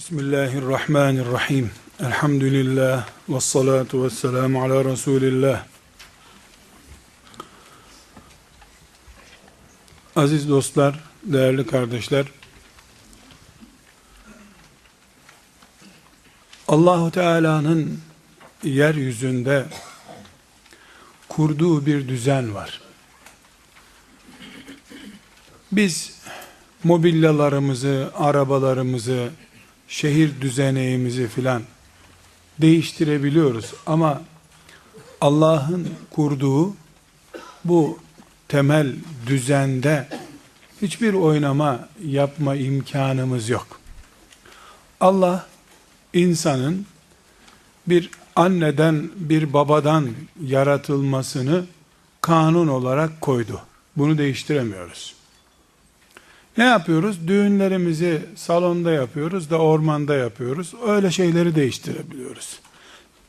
Bismillahirrahmanirrahim. Elhamdülillah ve salatu ve selamu ala Resulillah. Aziz dostlar, değerli kardeşler, Allahu Teala'nın yeryüzünde kurduğu bir düzen var. Biz mobilyalarımızı, arabalarımızı, şehir düzeneğimizi filan değiştirebiliyoruz ama Allah'ın kurduğu bu temel düzende hiçbir oynama yapma imkanımız yok. Allah insanın bir anneden bir babadan yaratılmasını kanun olarak koydu. Bunu değiştiremiyoruz. Ne yapıyoruz? Düğünlerimizi salonda yapıyoruz da ormanda yapıyoruz. Öyle şeyleri değiştirebiliyoruz.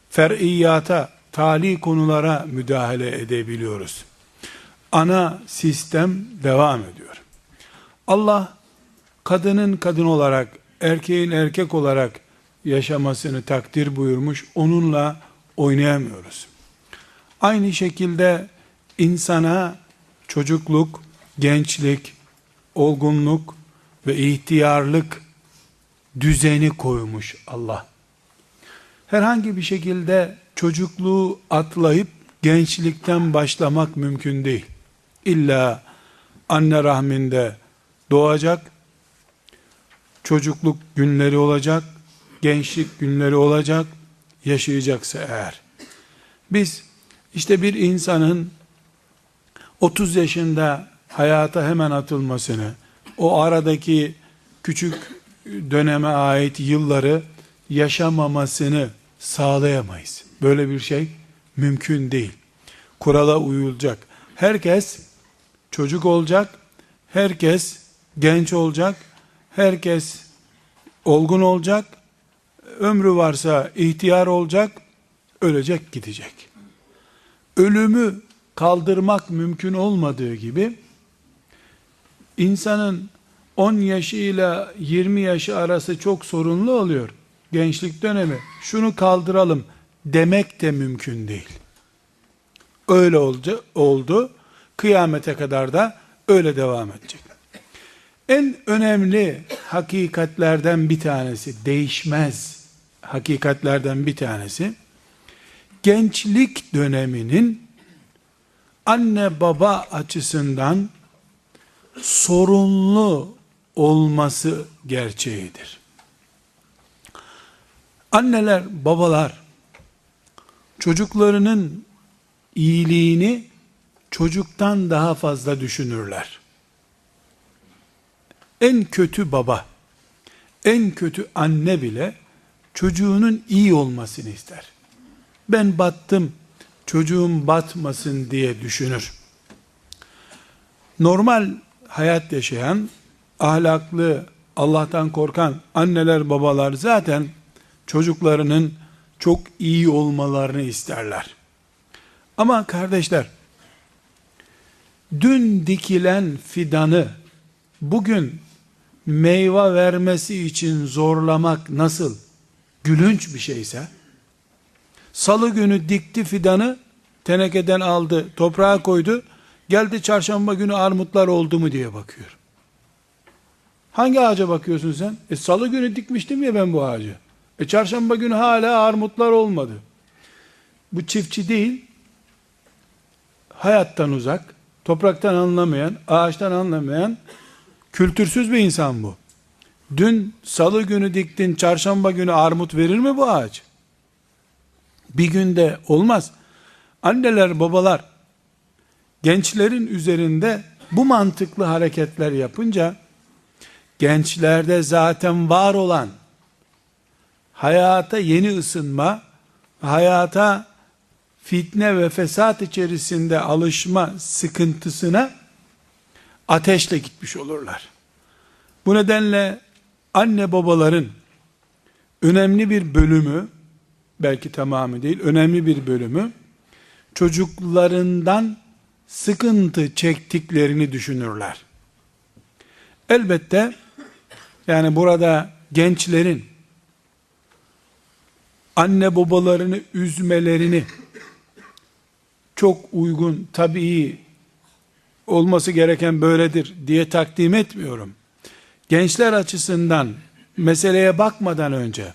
Fer'iyata, tali konulara müdahale edebiliyoruz. Ana sistem devam ediyor. Allah kadının kadın olarak, erkeğin erkek olarak yaşamasını takdir buyurmuş. Onunla oynayamıyoruz. Aynı şekilde insana çocukluk, gençlik, olgunluk ve ihtiyarlık düzeni koymuş Allah. Herhangi bir şekilde çocukluğu atlayıp gençlikten başlamak mümkün değil. İlla anne rahminde doğacak, çocukluk günleri olacak, gençlik günleri olacak, yaşayacaksa eğer. Biz işte bir insanın 30 yaşında hayata hemen atılmasını, o aradaki küçük döneme ait yılları yaşamamasını sağlayamayız. Böyle bir şey mümkün değil. Kurala uyulacak. Herkes çocuk olacak, herkes genç olacak, herkes olgun olacak, ömrü varsa ihtiyar olacak, ölecek gidecek. Ölümü kaldırmak mümkün olmadığı gibi, insanın 10 yaşıyla 20 yaşı arası çok sorunlu oluyor. Gençlik dönemi. Şunu kaldıralım demek de mümkün değil. Öyle oldu, oldu. Kıyamete kadar da öyle devam edecek. En önemli hakikatlerden bir tanesi, değişmez hakikatlerden bir tanesi, gençlik döneminin anne baba açısından sorunlu olması gerçeğidir. Anneler, babalar çocuklarının iyiliğini çocuktan daha fazla düşünürler. En kötü baba, en kötü anne bile çocuğunun iyi olmasını ister. Ben battım, çocuğum batmasın diye düşünür. Normal hayat yaşayan, ahlaklı, Allah'tan korkan anneler babalar zaten çocuklarının çok iyi olmalarını isterler. Ama kardeşler, dün dikilen fidanı bugün meyve vermesi için zorlamak nasıl gülünç bir şeyse, salı günü dikti fidanı, tenekeden aldı, toprağa koydu, Geldi çarşamba günü armutlar oldu mu diye bakıyor. Hangi ağaca bakıyorsun sen? E salı günü dikmiştim ya ben bu ağacı. E çarşamba günü hala armutlar olmadı. Bu çiftçi değil, hayattan uzak, topraktan anlamayan, ağaçtan anlamayan, kültürsüz bir insan bu. Dün salı günü diktin, çarşamba günü armut verir mi bu ağaç? Bir günde olmaz. Anneler, babalar, gençlerin üzerinde bu mantıklı hareketler yapınca gençlerde zaten var olan hayata yeni ısınma, hayata fitne ve fesat içerisinde alışma sıkıntısına ateşle gitmiş olurlar. Bu nedenle anne babaların önemli bir bölümü, belki tamamı değil, önemli bir bölümü çocuklarından sıkıntı çektiklerini düşünürler. Elbette yani burada gençlerin anne babalarını üzmelerini çok uygun, tabii olması gereken böyledir diye takdim etmiyorum. Gençler açısından meseleye bakmadan önce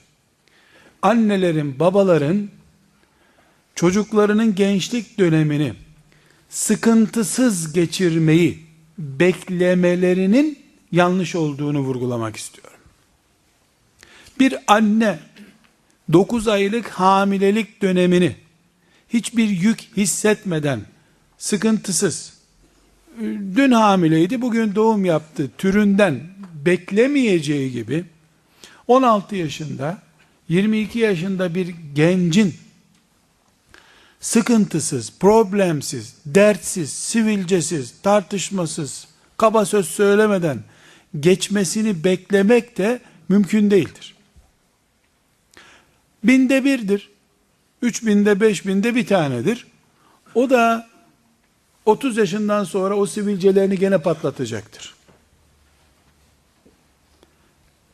annelerin, babaların çocuklarının gençlik dönemini sıkıntısız geçirmeyi beklemelerinin yanlış olduğunu vurgulamak istiyorum. Bir anne 9 aylık hamilelik dönemini hiçbir yük hissetmeden sıkıntısız dün hamileydi bugün doğum yaptı türünden beklemeyeceği gibi 16 yaşında 22 yaşında bir gencin sıkıntısız, problemsiz, dertsiz, sivilcesiz, tartışmasız, kaba söz söylemeden geçmesini beklemek de mümkün değildir. Binde birdir. Üç binde, beş binde bir tanedir. O da 30 yaşından sonra o sivilcelerini gene patlatacaktır.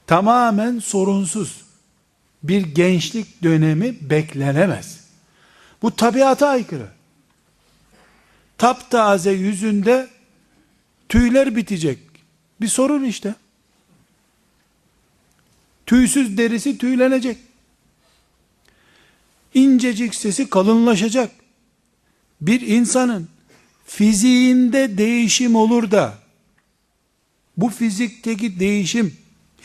Tamamen sorunsuz bir gençlik dönemi beklenemez. Bu tabiata aykırı. Taptaze yüzünde tüyler bitecek. Bir sorun işte. Tüysüz derisi tüylenecek. İncecik sesi kalınlaşacak. Bir insanın fiziğinde değişim olur da bu fizikteki değişim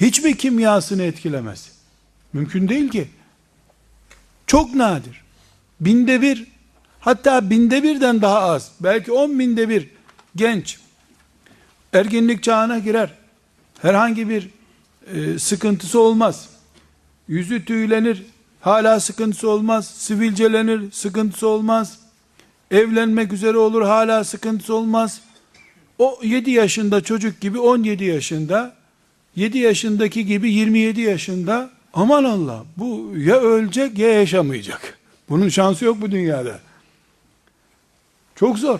hiç mi kimyasını etkilemez? Mümkün değil ki. Çok nadir. Binde bir, hatta binde birden daha az, belki on binde bir genç, ergenlik çağına girer. Herhangi bir e, sıkıntısı olmaz. Yüzü tüylenir, hala sıkıntısı olmaz. Sivilcelenir, sıkıntısı olmaz. Evlenmek üzere olur, hala sıkıntısı olmaz. O 7 yaşında çocuk gibi 17 yaşında, 7 yaşındaki gibi 27 yaşında aman Allah bu ya ölecek ya yaşamayacak. Bunun şansı yok bu dünyada. Çok zor.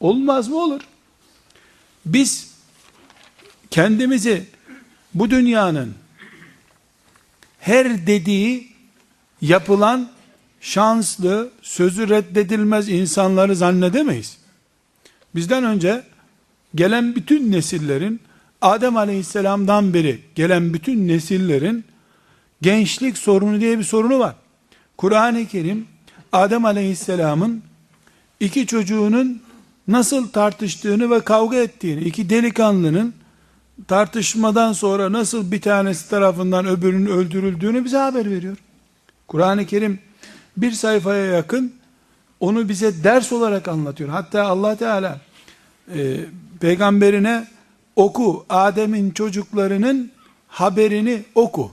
Olmaz mı olur? Biz kendimizi bu dünyanın her dediği yapılan şanslı, sözü reddedilmez insanları zannedemeyiz. Bizden önce gelen bütün nesillerin Adem Aleyhisselam'dan beri gelen bütün nesillerin gençlik sorunu diye bir sorunu var. Kur'an-ı Kerim Adem Aleyhisselam'ın iki çocuğunun nasıl tartıştığını ve kavga ettiğini, iki delikanlının tartışmadan sonra nasıl bir tanesi tarafından öbürünün öldürüldüğünü bize haber veriyor. Kur'an-ı Kerim bir sayfaya yakın onu bize ders olarak anlatıyor. Hatta Allah Teala e, peygamberine oku Adem'in çocuklarının haberini oku.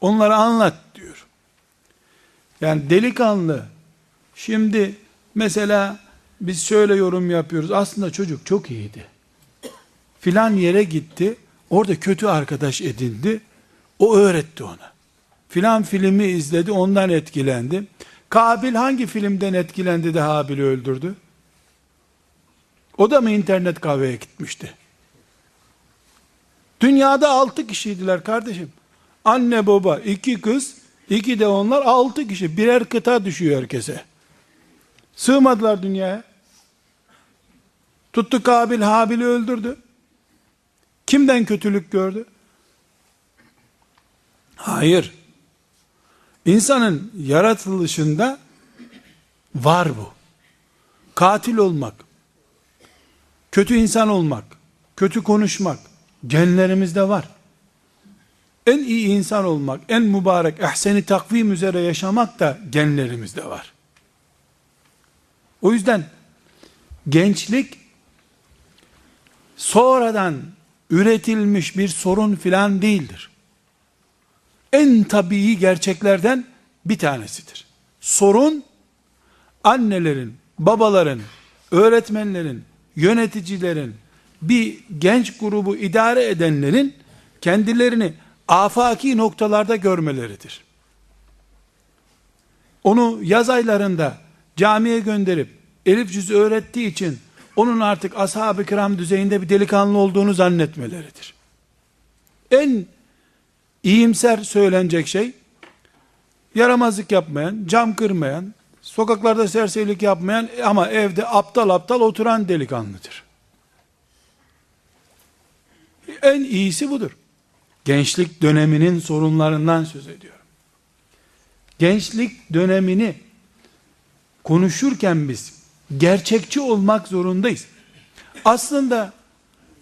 Onlara anlat. Yani delikanlı şimdi mesela biz şöyle yorum yapıyoruz. Aslında çocuk çok iyiydi. Filan yere gitti. Orada kötü arkadaş edindi. O öğretti ona. Filan filmi izledi ondan etkilendi. Kabil hangi filmden etkilendi de Habil'i öldürdü? O da mı internet kahveye gitmişti? Dünyada altı kişiydiler kardeşim. Anne baba, iki kız, iki de onlar altı kişi. Birer kıta düşüyor herkese. Sığmadılar dünyaya. Tuttu Kabil Habil'i öldürdü. Kimden kötülük gördü? Hayır. İnsanın yaratılışında var bu. Katil olmak, kötü insan olmak, kötü konuşmak genlerimizde var. En iyi insan olmak, en mübarek, ehseni takvim üzere yaşamak da genlerimizde var. O yüzden gençlik sonradan üretilmiş bir sorun filan değildir. En tabii gerçeklerden bir tanesidir. Sorun annelerin, babaların, öğretmenlerin, yöneticilerin, bir genç grubu idare edenlerin kendilerini afaki noktalarda görmeleridir. Onu yaz aylarında camiye gönderip elif cüzü öğrettiği için onun artık ashab-ı kiram düzeyinde bir delikanlı olduğunu zannetmeleridir. En iyimser söylenecek şey yaramazlık yapmayan, cam kırmayan, sokaklarda serserilik yapmayan ama evde aptal aptal oturan delikanlıdır. En iyisi budur. Gençlik döneminin sorunlarından söz ediyorum. Gençlik dönemini konuşurken biz gerçekçi olmak zorundayız. Aslında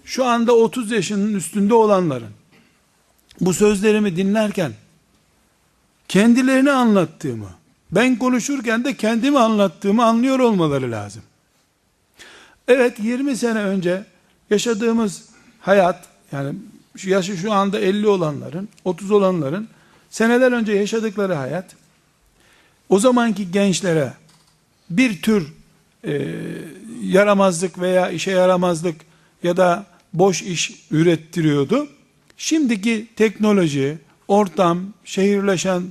şu anda 30 yaşının üstünde olanların bu sözlerimi dinlerken kendilerini anlattığımı, ben konuşurken de kendimi anlattığımı anlıyor olmaları lazım. Evet 20 sene önce yaşadığımız hayat yani şu yaşı şu anda 50 olanların, 30 olanların seneler önce yaşadıkları hayat o zamanki gençlere bir tür e, yaramazlık veya işe yaramazlık ya da boş iş ürettiriyordu. Şimdiki teknoloji, ortam, şehirleşen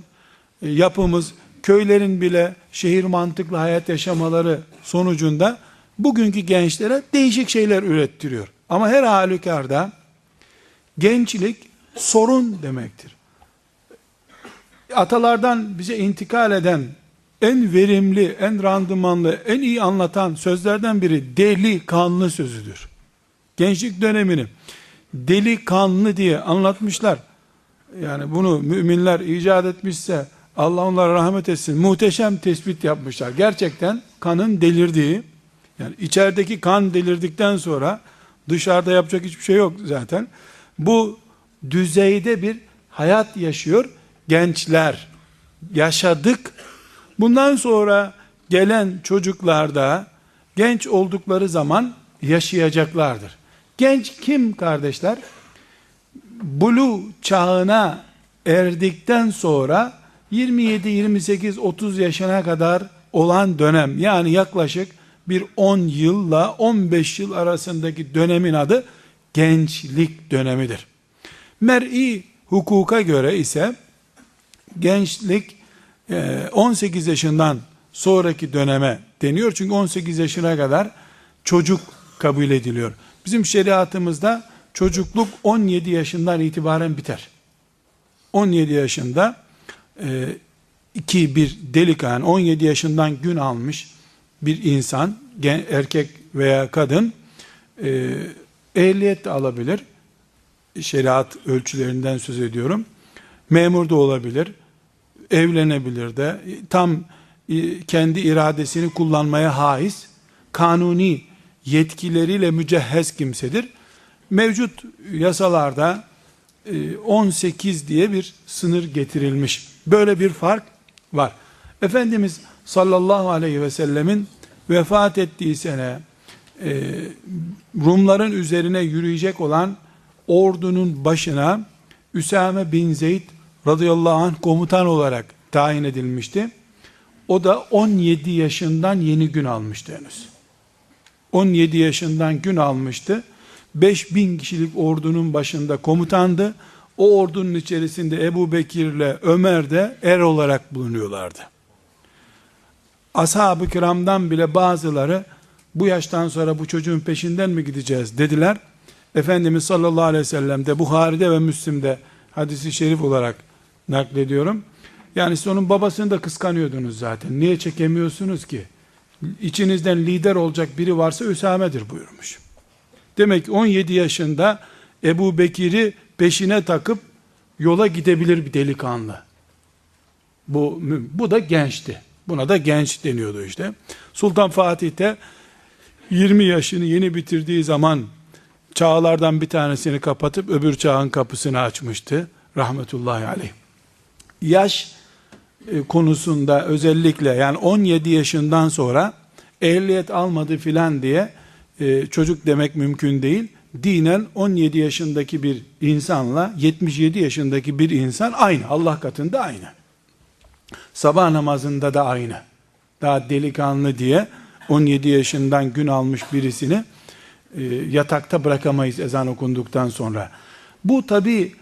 e, yapımız, köylerin bile şehir mantıklı hayat yaşamaları sonucunda bugünkü gençlere değişik şeyler ürettiriyor. Ama her halükarda gençlik sorun demektir. Atalardan bize intikal eden en verimli, en randımanlı, en iyi anlatan sözlerden biri deli kanlı sözüdür. Gençlik dönemini deli kanlı diye anlatmışlar. Yani bunu müminler icat etmişse Allah onlara rahmet etsin. Muhteşem tespit yapmışlar. Gerçekten kanın delirdiği, yani içerideki kan delirdikten sonra dışarıda yapacak hiçbir şey yok zaten. Bu düzeyde bir hayat yaşıyor gençler. Yaşadık. Bundan sonra gelen çocuklar da genç oldukları zaman yaşayacaklardır. Genç kim kardeşler? Bulu çağına erdikten sonra 27, 28, 30 yaşına kadar olan dönem yani yaklaşık bir 10 yılla 15 yıl arasındaki dönemin adı gençlik dönemidir. Mer'i hukuka göre ise gençlik 18 yaşından sonraki döneme deniyor. Çünkü 18 yaşına kadar çocuk kabul ediliyor. Bizim şeriatımızda çocukluk 17 yaşından itibaren biter. 17 yaşında e, iki bir delikanlı 17 yaşından gün almış bir insan erkek veya kadın e, ehliyet de alabilir. Şeriat ölçülerinden söz ediyorum. Memur da olabilir. Evlenebilir de. Tam e, kendi iradesini kullanmaya haiz kanuni yetkileriyle mücehhez kimsedir. Mevcut yasalarda 18 e, diye bir sınır getirilmiş. Böyle bir fark var. Efendimiz sallallahu aleyhi ve sellemin vefat ettiği sene e, Rumların üzerine yürüyecek olan ordunun başına Üsame bin Zeyd radıyallahu anh komutan olarak tayin edilmişti. O da 17 yaşından yeni gün almıştı henüz. 17 yaşından gün almıştı. 5000 kişilik ordunun başında komutandı. O ordunun içerisinde Ebu Bekir ile Ömer de er olarak bulunuyorlardı. Ashab-ı kiramdan bile bazıları bu yaştan sonra bu çocuğun peşinden mi gideceğiz dediler. Efendimiz sallallahu aleyhi ve sellem de Buhari'de ve Müslim'de hadisi şerif olarak naklediyorum. Yani siz onun babasını da kıskanıyordunuz zaten. Niye çekemiyorsunuz ki? İçinizden lider olacak biri varsa Üsame'dir buyurmuş. Demek ki 17 yaşında Ebu Bekir'i peşine takıp yola gidebilir bir delikanlı. Bu, bu da gençti. Buna da genç deniyordu işte. Sultan Fatih de 20 yaşını yeni bitirdiği zaman çağlardan bir tanesini kapatıp öbür çağın kapısını açmıştı. Rahmetullahi aleyh. Yaş e, konusunda özellikle yani 17 yaşından sonra ehliyet almadı filan diye e, çocuk demek mümkün değil. Dinen 17 yaşındaki bir insanla 77 yaşındaki bir insan aynı. Allah katında aynı. Sabah namazında da aynı. Daha delikanlı diye 17 yaşından gün almış birisini e, yatakta bırakamayız ezan okunduktan sonra. Bu tabi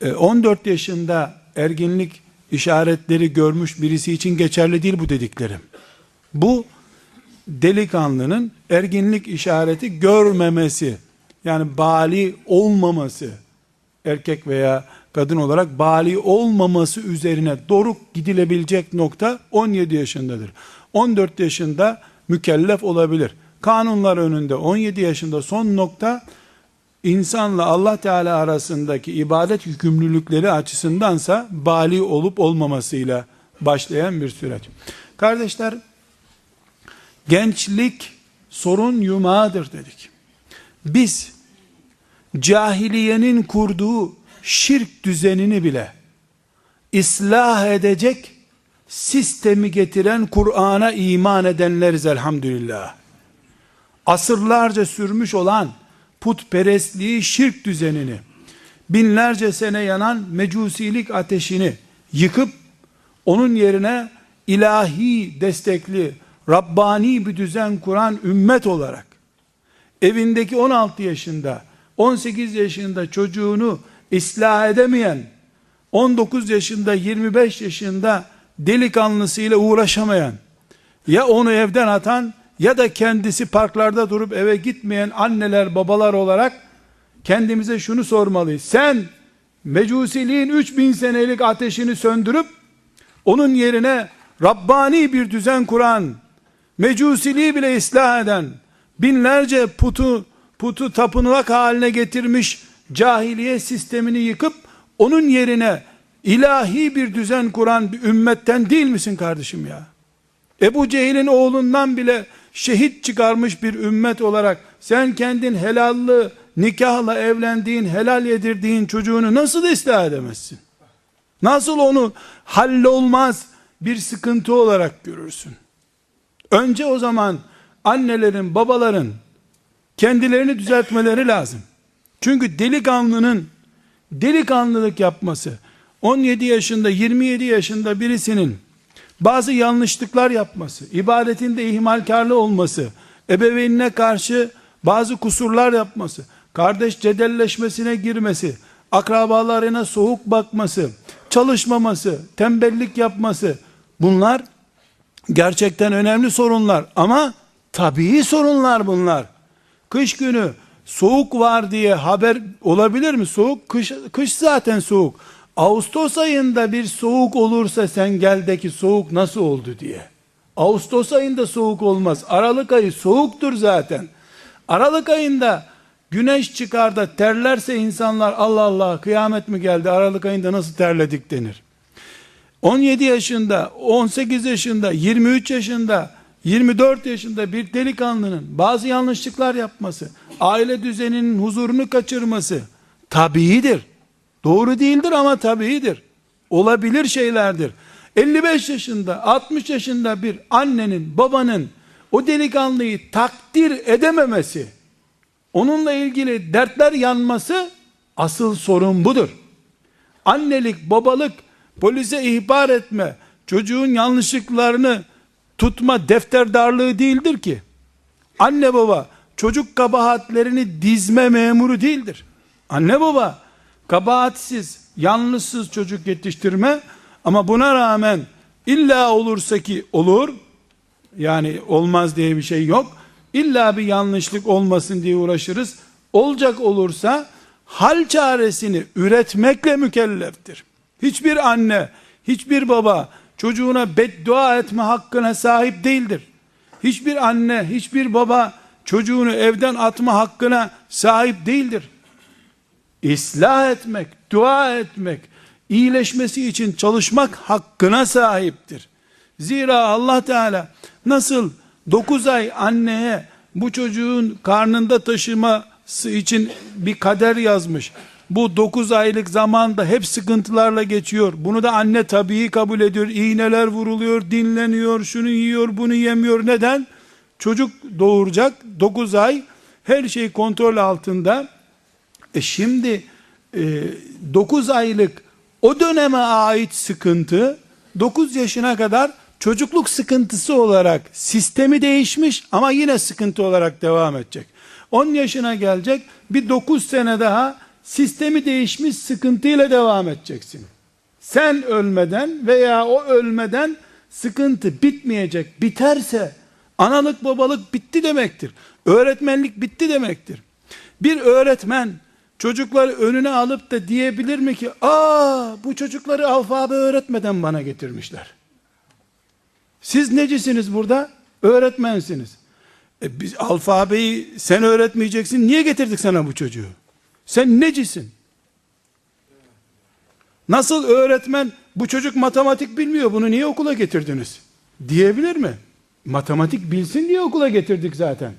e, 14 yaşında erginlik işaretleri görmüş birisi için geçerli değil bu dediklerim. Bu delikanlının erginlik işareti görmemesi, yani bali olmaması erkek veya kadın olarak bali olmaması üzerine doruk gidilebilecek nokta 17 yaşındadır. 14 yaşında mükellef olabilir. Kanunlar önünde 17 yaşında son nokta insanla Allah Teala arasındaki ibadet yükümlülükleri açısındansa bali olup olmamasıyla başlayan bir süreç. Kardeşler gençlik sorun yumağıdır dedik. Biz cahiliyenin kurduğu şirk düzenini bile ıslah edecek sistemi getiren Kur'an'a iman edenleriz elhamdülillah. Asırlarca sürmüş olan putperestliği, şirk düzenini, binlerce sene yanan mecusilik ateşini yıkıp onun yerine ilahi destekli, Rabbani bir düzen kuran ümmet olarak evindeki 16 yaşında, 18 yaşında çocuğunu ıslah edemeyen 19 yaşında 25 yaşında delikanlısıyla uğraşamayan ya onu evden atan ya da kendisi parklarda durup eve gitmeyen anneler babalar olarak kendimize şunu sormalıyız. Sen mecusiliğin 3000 senelik ateşini söndürüp onun yerine Rabbani bir düzen kuran mecusiliği bile ıslah eden binlerce putu putu tapınak haline getirmiş cahiliye sistemini yıkıp onun yerine ilahi bir düzen kuran bir ümmetten değil misin kardeşim ya? Ebu Cehil'in oğlundan bile şehit çıkarmış bir ümmet olarak sen kendin helallı nikahla evlendiğin, helal yedirdiğin çocuğunu nasıl ıslah edemezsin? Nasıl onu hallolmaz bir sıkıntı olarak görürsün? Önce o zaman annelerin, babaların kendilerini düzeltmeleri lazım. Çünkü delikanlının delikanlılık yapması 17 yaşında 27 yaşında birisinin bazı yanlışlıklar yapması, ibadetinde ihmalkarlı olması, ebeveynine karşı bazı kusurlar yapması, kardeş cedelleşmesine girmesi, akrabalarına soğuk bakması, çalışmaması, tembellik yapması bunlar gerçekten önemli sorunlar ama tabii sorunlar bunlar. Kış günü soğuk var diye haber olabilir mi? Soğuk kış, kış zaten soğuk. Ağustos ayında bir soğuk olursa sen geldeki soğuk nasıl oldu diye. Ağustos ayında soğuk olmaz. Aralık ayı soğuktur zaten. Aralık ayında güneş çıkar da terlerse insanlar Allah Allah kıyamet mi geldi Aralık ayında nasıl terledik denir. 17 yaşında, 18 yaşında, 23 yaşında, 24 yaşında bir delikanlının bazı yanlışlıklar yapması, aile düzeninin huzurunu kaçırması tabiidir. Doğru değildir ama tabiidir. Olabilir şeylerdir. 55 yaşında, 60 yaşında bir annenin, babanın o delikanlıyı takdir edememesi, onunla ilgili dertler yanması asıl sorun budur. Annelik, babalık, polise ihbar etme, çocuğun yanlışlıklarını tutma defter darlığı değildir ki. Anne baba çocuk kabahatlerini dizme memuru değildir. Anne baba kabahatsiz, yanlışsız çocuk yetiştirme ama buna rağmen illa olursa ki olur, yani olmaz diye bir şey yok. İlla bir yanlışlık olmasın diye uğraşırız. Olacak olursa hal çaresini üretmekle mükelleftir. Hiçbir anne, hiçbir baba çocuğuna beddua etme hakkına sahip değildir. Hiçbir anne, hiçbir baba çocuğunu evden atma hakkına sahip değildir. İslah etmek, dua etmek, iyileşmesi için çalışmak hakkına sahiptir. Zira Allah Teala nasıl 9 ay anneye bu çocuğun karnında taşıması için bir kader yazmış. Bu 9 aylık zamanda hep sıkıntılarla geçiyor. Bunu da anne tabii kabul ediyor. İğneler vuruluyor, dinleniyor, şunu yiyor, bunu yemiyor. Neden? Çocuk doğuracak 9 ay her şey kontrol altında. E şimdi e, 9 aylık o döneme ait sıkıntı 9 yaşına kadar çocukluk sıkıntısı olarak sistemi değişmiş ama yine sıkıntı olarak devam edecek. 10 yaşına gelecek bir 9 sene daha sistemi değişmiş sıkıntıyla devam edeceksin. Sen ölmeden veya o ölmeden sıkıntı bitmeyecek. Biterse analık babalık bitti demektir. Öğretmenlik bitti demektir. Bir öğretmen çocukları önüne alıp da diyebilir mi ki aa bu çocukları alfabe öğretmeden bana getirmişler. Siz necisiniz burada? Öğretmensiniz. E biz alfabeyi sen öğretmeyeceksin. Niye getirdik sana bu çocuğu? Sen necisin? Nasıl öğretmen bu çocuk matematik bilmiyor bunu niye okula getirdiniz? Diyebilir mi? Matematik bilsin diye okula getirdik zaten.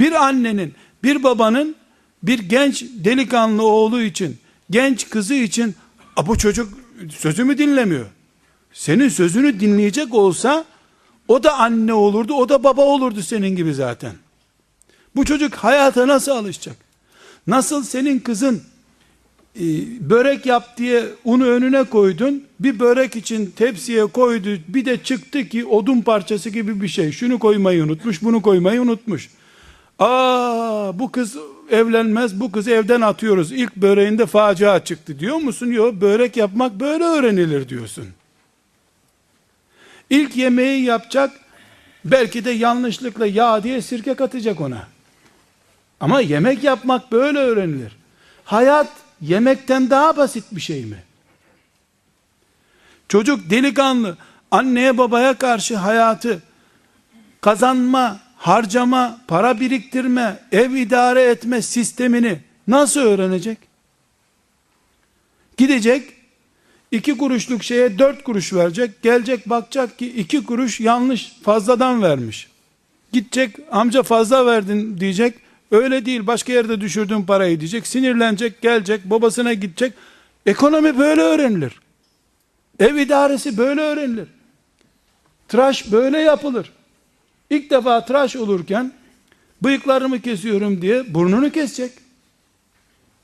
Bir annenin, bir babanın bir genç delikanlı oğlu için, genç kızı için bu çocuk sözümü dinlemiyor. Senin sözünü dinleyecek olsa o da anne olurdu, o da baba olurdu senin gibi zaten. Bu çocuk hayata nasıl alışacak? Nasıl senin kızın e, börek yap diye unu önüne koydun, bir börek için tepsiye koydu, bir de çıktı ki odun parçası gibi bir şey. Şunu koymayı unutmuş, bunu koymayı unutmuş. Aa bu kız evlenmez, bu kız evden atıyoruz. İlk böreğinde facia çıktı diyor musun? Yok, börek yapmak böyle öğrenilir diyorsun. İlk yemeği yapacak, belki de yanlışlıkla yağ diye sirke katacak ona. Ama yemek yapmak böyle öğrenilir. Hayat yemekten daha basit bir şey mi? Çocuk delikanlı anneye babaya karşı hayatı kazanma, harcama, para biriktirme, ev idare etme sistemini nasıl öğrenecek? Gidecek, iki kuruşluk şeye dört kuruş verecek, gelecek bakacak ki iki kuruş yanlış fazladan vermiş. Gidecek, amca fazla verdin diyecek, öyle değil başka yerde düşürdüğün parayı diyecek, sinirlenecek, gelecek, babasına gidecek. Ekonomi böyle öğrenilir. Ev idaresi böyle öğrenilir. Tıraş böyle yapılır. İlk defa tıraş olurken bıyıklarımı kesiyorum diye burnunu kesecek.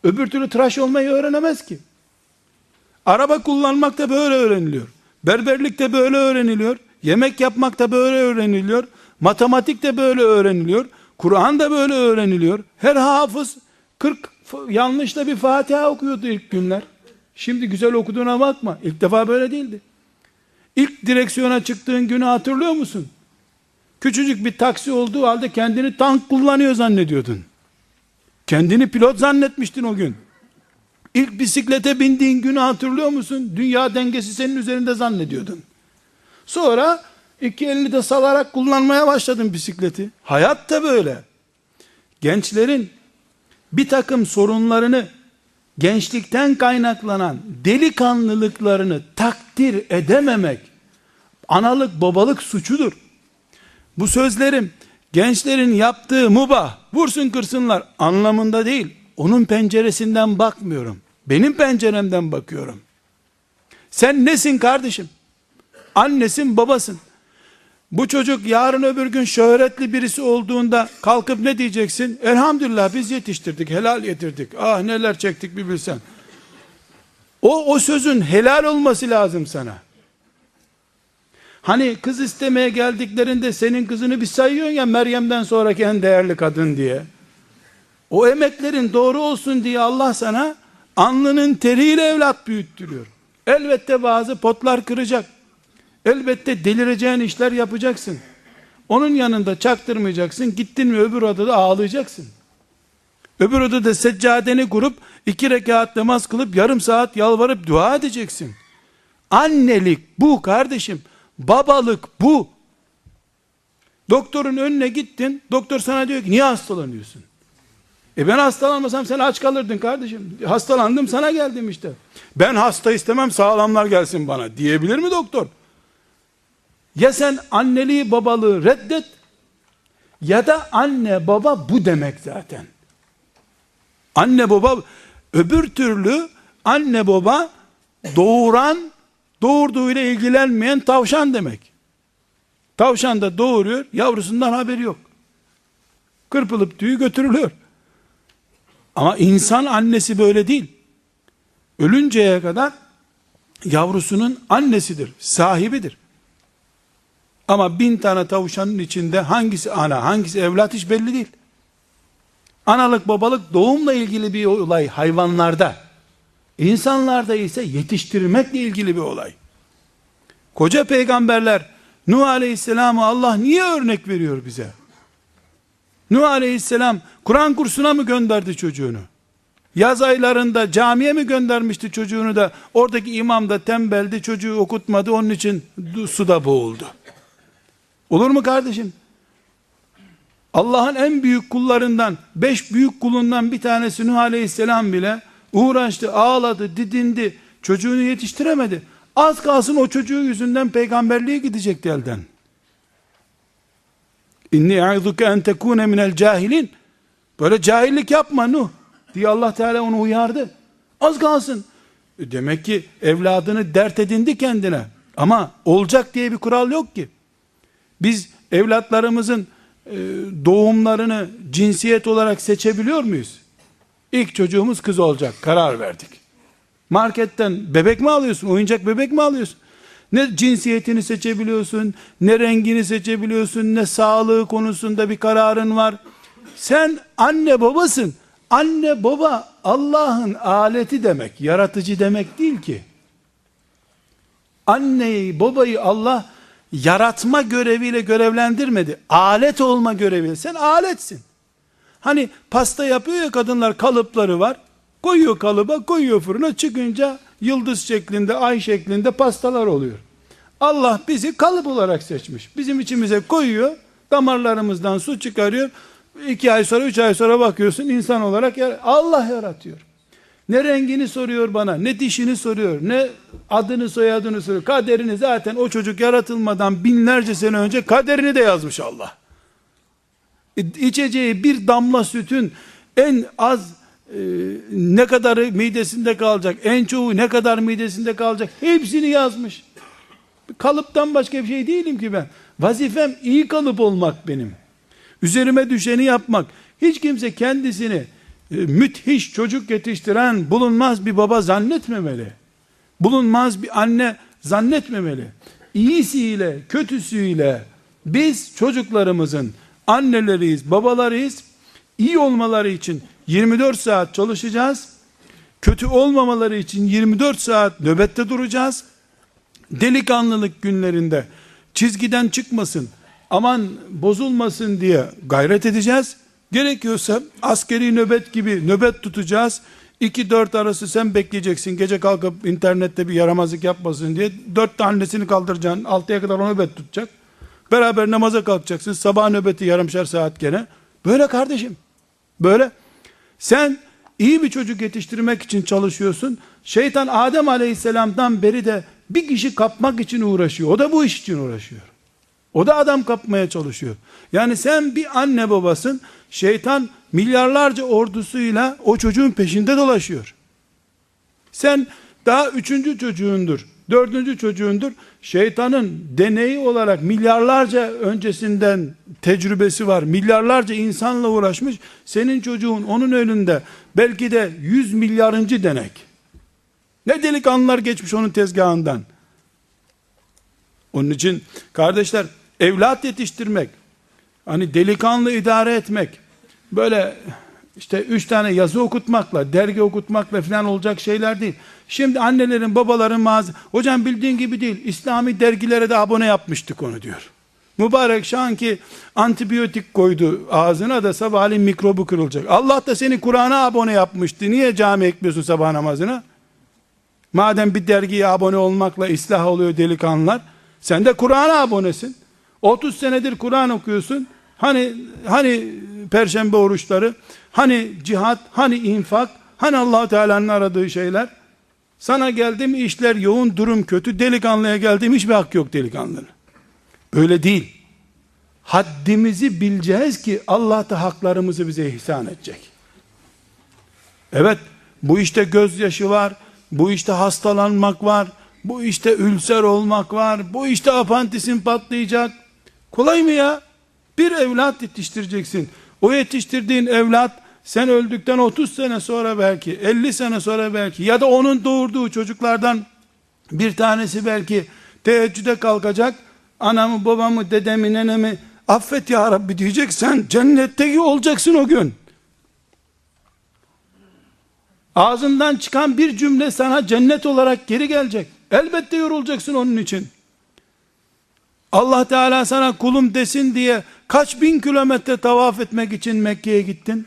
Öbür türlü tıraş olmayı öğrenemez ki. Araba kullanmak da böyle öğreniliyor. Berberlik de böyle öğreniliyor. Yemek yapmak da böyle öğreniliyor. Matematik de böyle öğreniliyor. Kur'an da böyle öğreniliyor. Her hafız 40 yanlışla bir Fatiha okuyordu ilk günler. Şimdi güzel okuduğuna bakma. İlk defa böyle değildi. İlk direksiyona çıktığın günü hatırlıyor musun? Küçücük bir taksi olduğu halde kendini tank kullanıyor zannediyordun. Kendini pilot zannetmiştin o gün. İlk bisiklete bindiğin günü hatırlıyor musun? Dünya dengesi senin üzerinde zannediyordun. Sonra iki elini de salarak kullanmaya başladın bisikleti. Hayat da böyle. Gençlerin bir takım sorunlarını gençlikten kaynaklanan delikanlılıklarını takdir edememek analık babalık suçudur. Bu sözlerim gençlerin yaptığı mubah, vursun kırsınlar anlamında değil. Onun penceresinden bakmıyorum. Benim penceremden bakıyorum. Sen nesin kardeşim? Annesin, babasın. Bu çocuk yarın öbür gün şöhretli birisi olduğunda kalkıp ne diyeceksin? Elhamdülillah biz yetiştirdik, helal getirdik. Ah neler çektik bir bilsen. O, o sözün helal olması lazım sana. Hani kız istemeye geldiklerinde senin kızını bir sayıyorsun ya Meryem'den sonraki en değerli kadın diye. O emeklerin doğru olsun diye Allah sana alnının teriyle evlat büyüttürüyor. Elbette bazı potlar kıracak. Elbette delireceğin işler yapacaksın. Onun yanında çaktırmayacaksın. Gittin mi öbür odada ağlayacaksın. Öbür odada seccadeni kurup iki rekat namaz kılıp yarım saat yalvarıp dua edeceksin. Annelik bu kardeşim. Babalık bu. Doktorun önüne gittin. Doktor sana diyor ki niye hastalanıyorsun? E ben hastalanmasam sen aç kalırdın kardeşim. Hastalandım sana geldim işte. Ben hasta istemem sağlamlar gelsin bana diyebilir mi doktor? Ya sen anneliği babalığı reddet ya da anne baba bu demek zaten. Anne baba öbür türlü anne baba doğuran doğurduğuyla ilgilenmeyen tavşan demek. Tavşan da doğuruyor yavrusundan haberi yok. Kırpılıp tüyü götürülüyor. Ama insan annesi böyle değil. Ölünceye kadar yavrusunun annesidir, sahibidir. Ama bin tane tavşanın içinde hangisi ana, hangisi evlat hiç belli değil. Analık babalık doğumla ilgili bir olay hayvanlarda. İnsanlarda ise yetiştirmekle ilgili bir olay. Koca peygamberler Nuh Aleyhisselam'ı Allah niye örnek veriyor bize? Nuh Aleyhisselam Kur'an kursuna mı gönderdi çocuğunu? Yaz aylarında camiye mi göndermişti çocuğunu da oradaki imam da tembeldi çocuğu okutmadı onun için suda boğuldu. Olur mu kardeşim? Allah'ın en büyük kullarından, beş büyük kulundan bir tanesi Nuh Aleyhisselam bile uğraştı, ağladı, didindi, çocuğunu yetiştiremedi. Az kalsın o çocuğu yüzünden peygamberliğe gidecekti elden. İnni e'izuke en tekune minel cahilin. Böyle cahillik yapma Nuh diye Allah Teala onu uyardı. Az kalsın. Demek ki evladını dert edindi kendine. Ama olacak diye bir kural yok ki. Biz evlatlarımızın e, doğumlarını cinsiyet olarak seçebiliyor muyuz? İlk çocuğumuz kız olacak. Karar verdik. Marketten bebek mi alıyorsun? Oyuncak bebek mi alıyorsun? Ne cinsiyetini seçebiliyorsun, ne rengini seçebiliyorsun, ne sağlığı konusunda bir kararın var. Sen anne babasın. Anne baba Allah'ın aleti demek, yaratıcı demek değil ki. Anneyi, babayı Allah yaratma göreviyle görevlendirmedi. Alet olma göreviyle. Sen aletsin. Hani pasta yapıyor ya kadınlar kalıpları var. Koyuyor kalıba, koyuyor fırına çıkınca yıldız şeklinde, ay şeklinde pastalar oluyor. Allah bizi kalıp olarak seçmiş. Bizim içimize koyuyor, damarlarımızdan su çıkarıyor. İki ay sonra, üç ay sonra bakıyorsun insan olarak Allah yaratıyor. Ne rengini soruyor bana, ne dişini soruyor, ne adını soyadını soruyor. Kaderini zaten o çocuk yaratılmadan binlerce sene önce kaderini de yazmış Allah. İçeceği bir damla sütün en az e, ne kadarı midesinde kalacak, en çoğu ne kadar midesinde kalacak, hepsini yazmış. Kalıptan başka bir şey değilim ki ben. Vazifem iyi kalıp olmak benim. Üzerime düşeni yapmak. Hiç kimse kendisini e, müthiş çocuk yetiştiren bulunmaz bir baba zannetmemeli. Bulunmaz bir anne zannetmemeli. İyisiyle, kötüsüyle biz çocuklarımızın anneleriyiz, babalarıyız. İyi olmaları için 24 saat çalışacağız. Kötü olmamaları için 24 saat nöbette duracağız. Delikanlılık günlerinde çizgiden çıkmasın, aman bozulmasın diye gayret edeceğiz. Gerekiyorsa askeri nöbet gibi nöbet tutacağız. 2-4 arası sen bekleyeceksin. Gece kalkıp internette bir yaramazlık yapmasın diye. 4 tanesini kaldıracaksın. 6'ya kadar nöbet tutacak. Beraber namaza kalkacaksın. Sabah nöbeti yarımşar saat gene. Böyle kardeşim. Böyle. Sen iyi bir çocuk yetiştirmek için çalışıyorsun. Şeytan Adem Aleyhisselam'dan beri de bir kişi kapmak için uğraşıyor. O da bu iş için uğraşıyor. O da adam kapmaya çalışıyor. Yani sen bir anne babasın. Şeytan milyarlarca ordusuyla o çocuğun peşinde dolaşıyor. Sen daha üçüncü çocuğundur, dördüncü çocuğundur. Şeytanın deneyi olarak milyarlarca öncesinden tecrübesi var. Milyarlarca insanla uğraşmış. Senin çocuğun onun önünde belki de yüz milyarıncı denek. Ne delikanlılar geçmiş onun tezgahından. Onun için kardeşler evlat yetiştirmek, hani delikanlı idare etmek, böyle işte üç tane yazı okutmakla, dergi okutmakla falan olacak şeyler değil. Şimdi annelerin, babaların mağaza, hocam bildiğin gibi değil, İslami dergilere de abone yapmıştık onu diyor. Mübarek şanki antibiyotik koydu ağzına da sabahleyin mikrobu kırılacak. Allah da seni Kur'an'a abone yapmıştı. Niye cami ekmiyorsun sabah namazına? Madem bir dergiye abone olmakla ıslah oluyor delikanlılar, sen de Kur'an'a abonesin. 30 senedir Kur'an okuyorsun. Hani hani perşembe oruçları, hani cihat, hani infak, hani Allah Teala'nın aradığı şeyler. Sana geldim işler yoğun, durum kötü. Delikanlıya geldim hiçbir hak yok delikanlının. Öyle değil. Haddimizi bileceğiz ki Allah da haklarımızı bize ihsan edecek. Evet, bu işte gözyaşı var, bu işte hastalanmak var, bu işte ülser olmak var, bu işte apantisin patlayacak. Kolay mı ya? Bir evlat yetiştireceksin. O yetiştirdiğin evlat sen öldükten 30 sene sonra belki, 50 sene sonra belki ya da onun doğurduğu çocuklardan bir tanesi belki teheccüde kalkacak. Anamı, babamı, dedemi, nenemi affet ya Rabbi diyecek. Sen cennetteki olacaksın o gün. Ağzından çıkan bir cümle sana cennet olarak geri gelecek. Elbette yorulacaksın onun için. Allah Teala sana kulum desin diye kaç bin kilometre tavaf etmek için Mekke'ye gittin?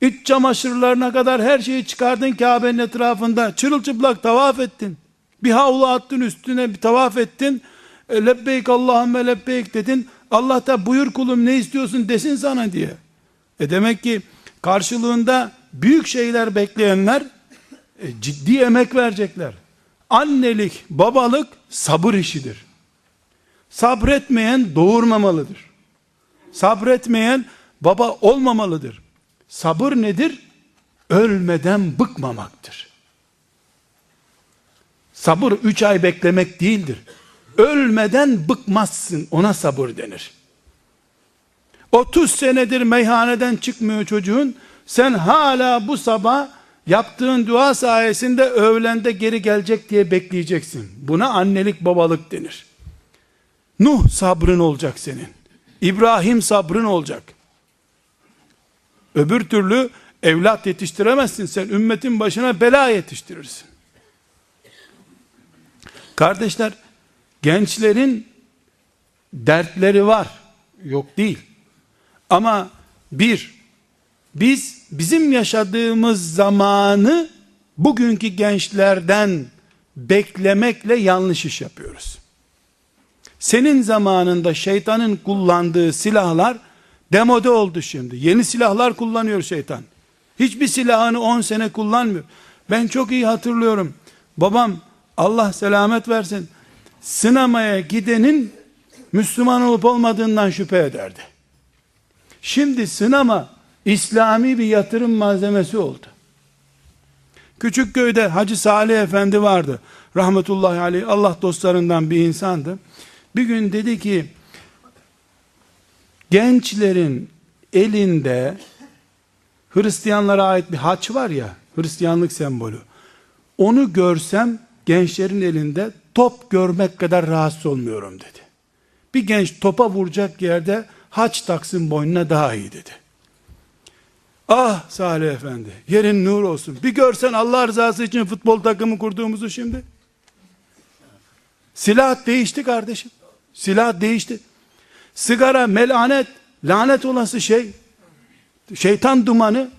İç çamaşırlarına kadar her şeyi çıkardın Kabe'nin etrafında. Çırılçıplak tavaf ettin. Bir havlu attın üstüne bir tavaf ettin. E, lebbeyk Allahümme lebbeyk dedin. Allah da buyur kulum ne istiyorsun desin sana diye. E demek ki karşılığında büyük şeyler bekleyenler e, ciddi emek verecekler. Annelik, babalık sabır işidir. Sabretmeyen doğurmamalıdır. Sabretmeyen baba olmamalıdır. Sabır nedir? Ölmeden bıkmamaktır. Sabır üç ay beklemek değildir. Ölmeden bıkmazsın ona sabır denir. 30 senedir meyhaneden çıkmıyor çocuğun. Sen hala bu sabah yaptığın dua sayesinde öğlende geri gelecek diye bekleyeceksin. Buna annelik babalık denir. Nuh sabrın olacak senin. İbrahim sabrın olacak. Öbür türlü evlat yetiştiremezsin sen. Ümmetin başına bela yetiştirirsin. Kardeşler, gençlerin dertleri var. Yok değil. Ama bir, biz bizim yaşadığımız zamanı bugünkü gençlerden beklemekle yanlış iş yapıyoruz. Senin zamanında şeytanın kullandığı silahlar demode oldu şimdi. Yeni silahlar kullanıyor şeytan. Hiçbir silahını 10 sene kullanmıyor. Ben çok iyi hatırlıyorum. Babam Allah selamet versin. Sinemaya gidenin Müslüman olup olmadığından şüphe ederdi. Şimdi sinema İslami bir yatırım malzemesi oldu. Küçük köyde Hacı Salih Efendi vardı. Rahmetullahi aleyh Allah dostlarından bir insandı. Bir gün dedi ki gençlerin elinde Hristiyanlara ait bir haç var ya Hristiyanlık sembolü. Onu görsem gençlerin elinde top görmek kadar rahatsız olmuyorum dedi. Bir genç topa vuracak yerde haç taksın boynuna daha iyi dedi. Ah Salih Efendi yerin nur olsun. Bir görsen Allah rızası için futbol takımı kurduğumuzu şimdi. Silah değişti kardeşim. Silah değişti. Sigara melanet, lanet olası şey. Şeytan dumanı.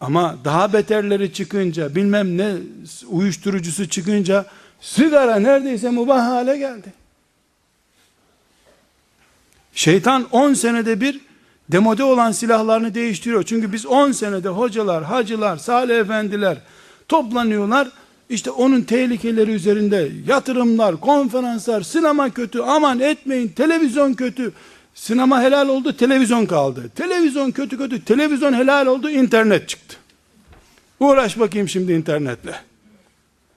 Ama daha beterleri çıkınca, bilmem ne uyuşturucusu çıkınca sigara neredeyse mubah hale geldi. Şeytan 10 senede bir demode olan silahlarını değiştiriyor. Çünkü biz 10 senede hocalar, hacılar, salih efendiler toplanıyorlar. İşte onun tehlikeleri üzerinde yatırımlar, konferanslar, sinema kötü, aman etmeyin, televizyon kötü. Sinema helal oldu, televizyon kaldı. Televizyon kötü kötü, televizyon helal oldu, internet çıktı. Uğraş bakayım şimdi internetle.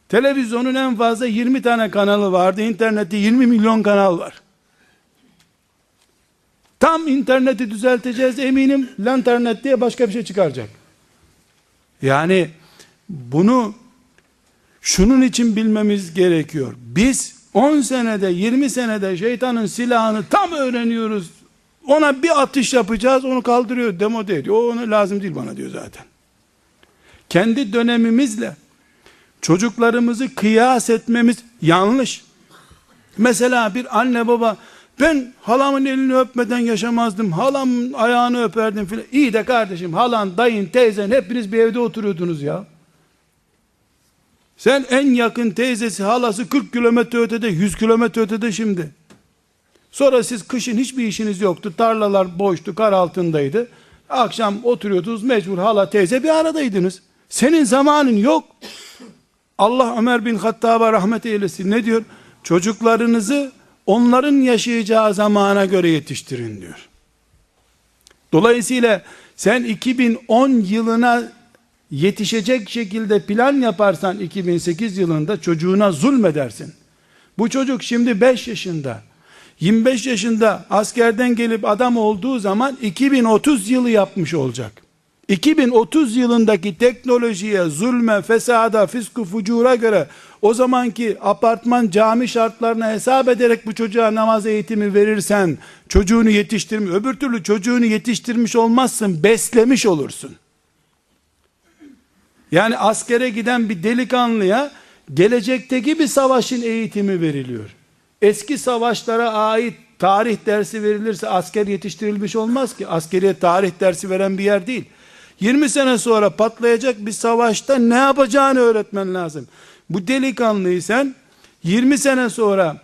Televizyonun en fazla 20 tane kanalı vardı, internette 20 milyon kanal var. Tam interneti düzelteceğiz eminim, lanternet diye başka bir şey çıkaracak. Yani bunu şunun için bilmemiz gerekiyor. Biz 10 senede 20 senede şeytanın silahını tam öğreniyoruz. Ona bir atış yapacağız onu kaldırıyor demode ediyor. O ona lazım değil bana diyor zaten. Kendi dönemimizle çocuklarımızı kıyas etmemiz yanlış. Mesela bir anne baba ben halamın elini öpmeden yaşamazdım. Halamın ayağını öperdim filan. İyi de kardeşim halan, dayın, teyzen hepiniz bir evde oturuyordunuz ya. Sen en yakın teyzesi, halası 40 kilometre ötede, 100 kilometre ötede şimdi. Sonra siz kışın hiçbir işiniz yoktu. Tarlalar boştu, kar altındaydı. Akşam oturuyordunuz mecbur hala teyze bir aradaydınız. Senin zamanın yok. Allah Ömer bin Hattab'a rahmet eylesin. Ne diyor? Çocuklarınızı onların yaşayacağı zamana göre yetiştirin diyor. Dolayısıyla sen 2010 yılına yetişecek şekilde plan yaparsan 2008 yılında çocuğuna zulmedersin. Bu çocuk şimdi 5 yaşında. 25 yaşında askerden gelip adam olduğu zaman 2030 yılı yapmış olacak. 2030 yılındaki teknolojiye, zulme, fesada, fisku, fucura göre o zamanki apartman cami şartlarına hesap ederek bu çocuğa namaz eğitimi verirsen çocuğunu yetiştirme, öbür türlü çocuğunu yetiştirmiş olmazsın, beslemiş olursun. Yani askere giden bir delikanlıya gelecekteki bir savaşın eğitimi veriliyor. Eski savaşlara ait tarih dersi verilirse asker yetiştirilmiş olmaz ki. Askeriye tarih dersi veren bir yer değil. 20 sene sonra patlayacak bir savaşta ne yapacağını öğretmen lazım. Bu delikanlıyı sen 20 sene sonra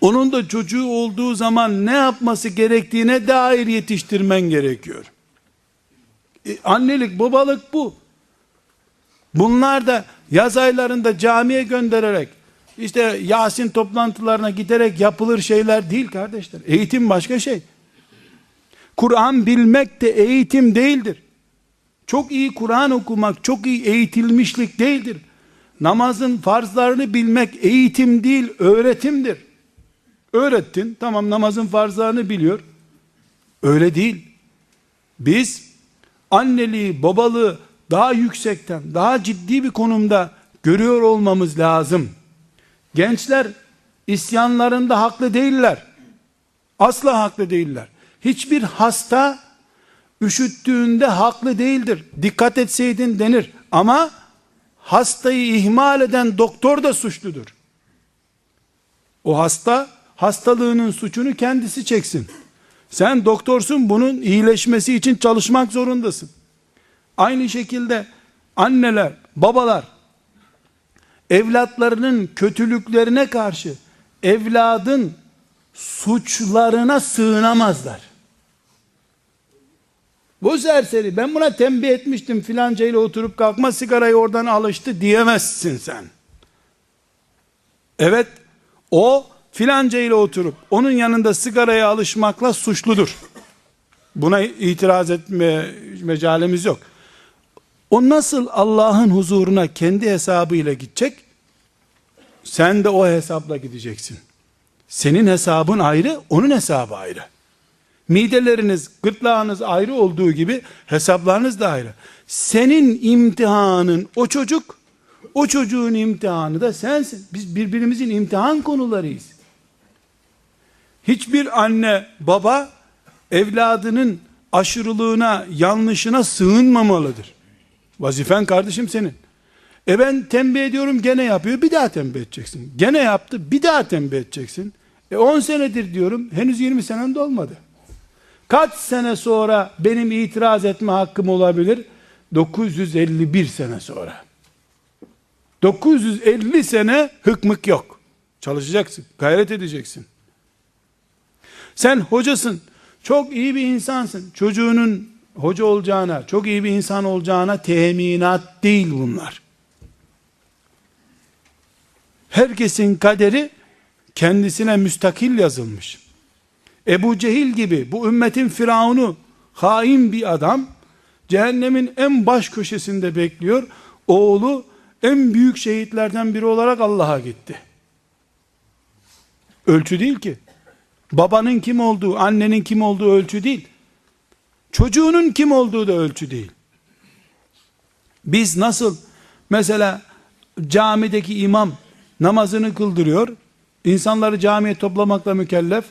onun da çocuğu olduğu zaman ne yapması gerektiğine dair yetiştirmen gerekiyor. E, annelik babalık bu. Bunlar da yaz aylarında camiye göndererek işte Yasin toplantılarına giderek yapılır şeyler değil kardeşler. Eğitim başka şey. Kur'an bilmek de eğitim değildir. Çok iyi Kur'an okumak, çok iyi eğitilmişlik değildir. Namazın farzlarını bilmek eğitim değil, öğretimdir. Öğrettin, tamam namazın farzlarını biliyor. Öyle değil. Biz anneliği, babalığı daha yüksekten, daha ciddi bir konumda görüyor olmamız lazım. Gençler isyanlarında haklı değiller. Asla haklı değiller. Hiçbir hasta üşüttüğünde haklı değildir. Dikkat etseydin denir. Ama hastayı ihmal eden doktor da suçludur. O hasta hastalığının suçunu kendisi çeksin. Sen doktorsun bunun iyileşmesi için çalışmak zorundasın. Aynı şekilde anneler, babalar evlatlarının kötülüklerine karşı evladın suçlarına sığınamazlar. Bu serseri ben buna tembih etmiştim filanca ile oturup kalkma sigarayı oradan alıştı diyemezsin sen. Evet o filanca ile oturup onun yanında sigaraya alışmakla suçludur. Buna itiraz etme mecalimiz yok. O nasıl Allah'ın huzuruna kendi hesabıyla gidecek? Sen de o hesapla gideceksin. Senin hesabın ayrı, onun hesabı ayrı. Mideleriniz, gırtlağınız ayrı olduğu gibi hesaplarınız da ayrı. Senin imtihanın o çocuk, o çocuğun imtihanı da sensin. Biz birbirimizin imtihan konularıyız. Hiçbir anne, baba evladının aşırılığına, yanlışına sığınmamalıdır. Vazifen kardeşim senin. E ben tembih ediyorum gene yapıyor. Bir daha tembih edeceksin. Gene yaptı. Bir daha tembih edeceksin. E 10 senedir diyorum. Henüz 20 senem de olmadı. Kaç sene sonra benim itiraz etme hakkım olabilir? 951 sene sonra. 950 sene hükmük yok. Çalışacaksın. Gayret edeceksin. Sen hocasın. Çok iyi bir insansın. Çocuğunun hoca olacağına, çok iyi bir insan olacağına teminat değil bunlar. Herkesin kaderi kendisine müstakil yazılmış. Ebu Cehil gibi bu ümmetin firavunu hain bir adam cehennemin en baş köşesinde bekliyor. Oğlu en büyük şehitlerden biri olarak Allah'a gitti. Ölçü değil ki. Babanın kim olduğu, annenin kim olduğu ölçü değil. Çocuğunun kim olduğu da ölçü değil. Biz nasıl mesela camideki imam namazını kıldırıyor. insanları camiye toplamakla mükellef.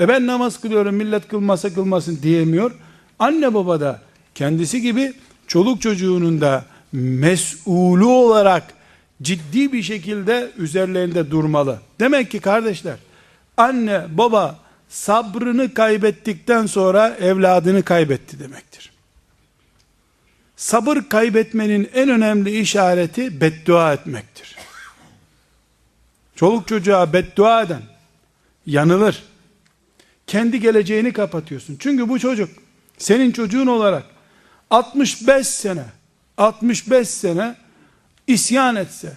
E ben namaz kılıyorum millet kılmasa kılmasın diyemiyor. Anne baba da kendisi gibi çoluk çocuğunun da mesulü olarak ciddi bir şekilde üzerlerinde durmalı. Demek ki kardeşler anne baba sabrını kaybettikten sonra evladını kaybetti demektir. Sabır kaybetmenin en önemli işareti beddua etmektir. Çoluk çocuğa beddua eden yanılır. Kendi geleceğini kapatıyorsun. Çünkü bu çocuk senin çocuğun olarak 65 sene 65 sene isyan etse,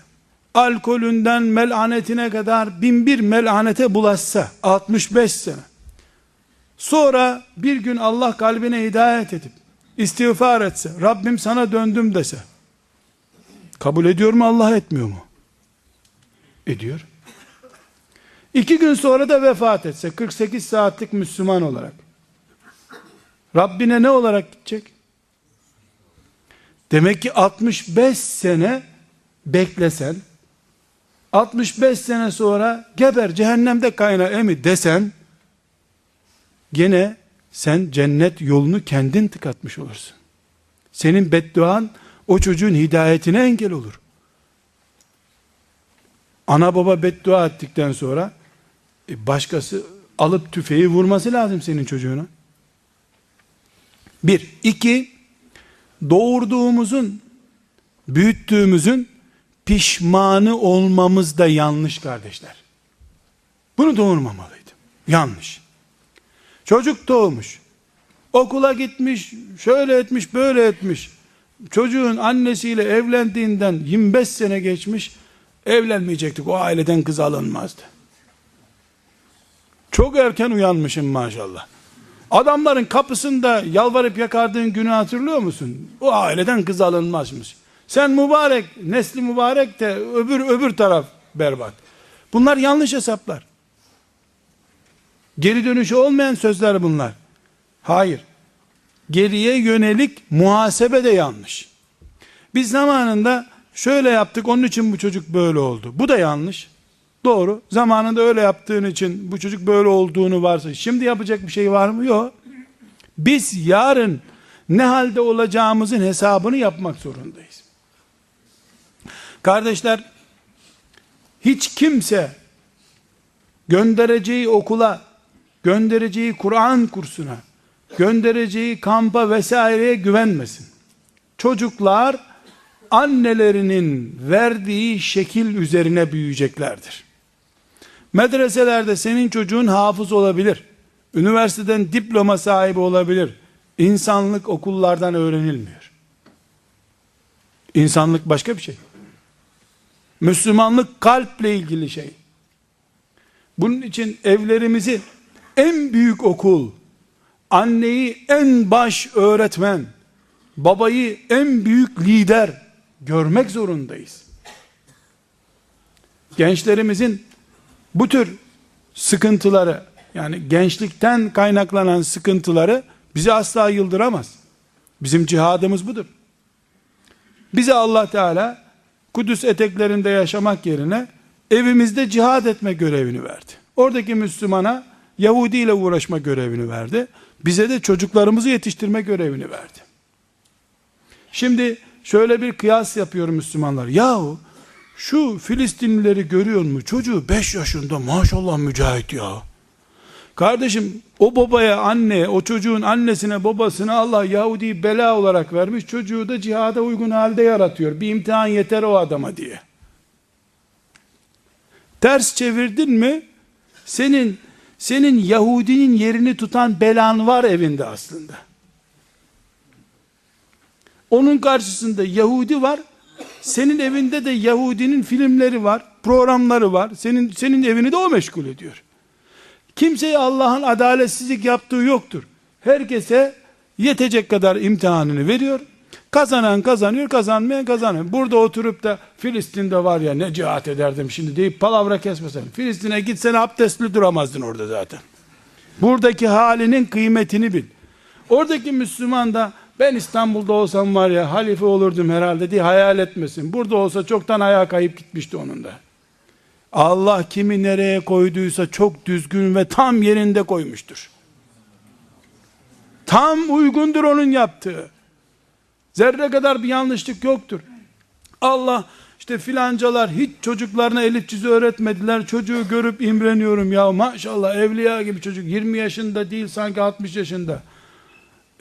alkolünden melanetine kadar bin bir melanete bulaşsa 65 sene sonra bir gün Allah kalbine hidayet edip istiğfar etse Rabbim sana döndüm dese kabul ediyor mu Allah etmiyor mu? Ediyor. İki gün sonra da vefat etse 48 saatlik Müslüman olarak Rabbine ne olarak gidecek? Demek ki 65 sene beklesen 65 sene sonra geber cehennemde kaynar emi desen gene sen cennet yolunu kendin tıkatmış olursun. Senin bedduan o çocuğun hidayetine engel olur. Ana baba beddua ettikten sonra e başkası alıp tüfeği vurması lazım senin çocuğuna. Bir. iki doğurduğumuzun, büyüttüğümüzün pişmanı olmamız da yanlış kardeşler. Bunu doğurmamalıydı. Yanlış. Çocuk doğmuş. Okula gitmiş, şöyle etmiş, böyle etmiş. Çocuğun annesiyle evlendiğinden 25 sene geçmiş. Evlenmeyecektik. O aileden kız alınmazdı. Çok erken uyanmışım maşallah. Adamların kapısında yalvarıp yakardığın günü hatırlıyor musun? O aileden kız alınmazmış. Sen mübarek, nesli mübarek de öbür öbür taraf berbat. Bunlar yanlış hesaplar. Geri dönüşü olmayan sözler bunlar. Hayır. Geriye yönelik muhasebe de yanlış. Biz zamanında şöyle yaptık onun için bu çocuk böyle oldu. Bu da yanlış. Doğru. Zamanında öyle yaptığın için bu çocuk böyle olduğunu varsa şimdi yapacak bir şey var mı? Yok. Biz yarın ne halde olacağımızın hesabını yapmak zorundayız. Kardeşler hiç kimse göndereceği okula, göndereceği Kur'an kursuna, göndereceği kampa vesaireye güvenmesin. Çocuklar annelerinin verdiği şekil üzerine büyüyeceklerdir. Medreselerde senin çocuğun hafız olabilir. Üniversiteden diploma sahibi olabilir. İnsanlık okullardan öğrenilmiyor. İnsanlık başka bir şey. Müslümanlık kalple ilgili şey. Bunun için evlerimizi en büyük okul, anneyi en baş öğretmen, babayı en büyük lider görmek zorundayız. Gençlerimizin bu tür sıkıntıları yani gençlikten kaynaklanan sıkıntıları bizi asla yıldıramaz. Bizim cihadımız budur. Bize Allah Teala Kudüs eteklerinde yaşamak yerine evimizde cihad etme görevini verdi. Oradaki Müslümana Yahudi ile uğraşma görevini verdi. Bize de çocuklarımızı yetiştirme görevini verdi. Şimdi şöyle bir kıyas yapıyorum Müslümanlar. Yahu şu Filistinlileri görüyor mu? Çocuğu 5 yaşında maşallah mücahit ya. Kardeşim o babaya anne, o çocuğun annesine babasına Allah Yahudi bela olarak vermiş. Çocuğu da cihada uygun halde yaratıyor. Bir imtihan yeter o adama diye. Ters çevirdin mi senin senin Yahudinin yerini tutan belan var evinde aslında. Onun karşısında Yahudi var. Senin evinde de Yahudinin filmleri var, programları var. Senin senin evini de o meşgul ediyor. Kimseye Allah'ın adaletsizlik yaptığı yoktur. Herkese yetecek kadar imtihanını veriyor. Kazanan kazanıyor, kazanmayan kazanıyor. Burada oturup da Filistin'de var ya ne cihat ederdim şimdi deyip palavra kesmesen. Filistin'e gitsen abdestli duramazdın orada zaten. Buradaki halinin kıymetini bil. Oradaki Müslüman da ben İstanbul'da olsam var ya halife olurdum herhalde diye hayal etmesin. Burada olsa çoktan ayağa kayıp gitmişti onun da. Allah kimi nereye koyduysa çok düzgün ve tam yerinde koymuştur. Tam uygundur onun yaptığı. Zerre kadar bir yanlışlık yoktur. Allah işte filancalar hiç çocuklarına elif cüzü öğretmediler. Çocuğu görüp imreniyorum ya maşallah evliya gibi çocuk 20 yaşında değil sanki 60 yaşında.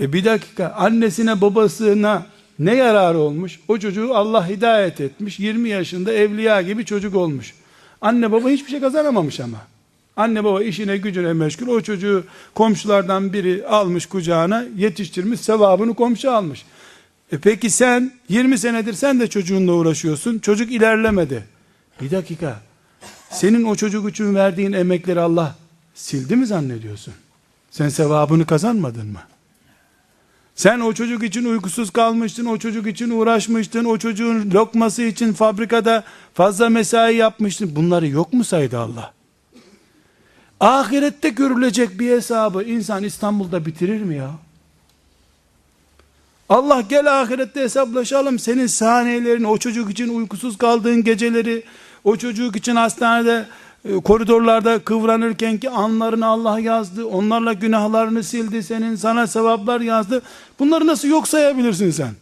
E bir dakika annesine babasına ne yararı olmuş? O çocuğu Allah hidayet etmiş. 20 yaşında evliya gibi çocuk olmuş. Anne baba hiçbir şey kazanamamış ama. Anne baba işine gücüne meşgul. O çocuğu komşulardan biri almış kucağına yetiştirmiş. Sevabını komşu almış. E peki sen 20 senedir sen de çocuğunla uğraşıyorsun. Çocuk ilerlemedi. Bir dakika. Senin o çocuk için verdiğin emekleri Allah sildi mi zannediyorsun? Sen sevabını kazanmadın mı? Sen o çocuk için uykusuz kalmıştın, o çocuk için uğraşmıştın, o çocuğun lokması için fabrikada fazla mesai yapmıştın. Bunları yok mu saydı Allah? Ahirette görülecek bir hesabı insan İstanbul'da bitirir mi ya? Allah gel ahirette hesaplaşalım. Senin saniyelerin, o çocuk için uykusuz kaldığın geceleri, o çocuk için hastanede koridorlarda kıvranırken ki anlarını Allah yazdı. Onlarla günahlarını sildi. Senin sana sevaplar yazdı. Bunları nasıl yok sayabilirsin sen?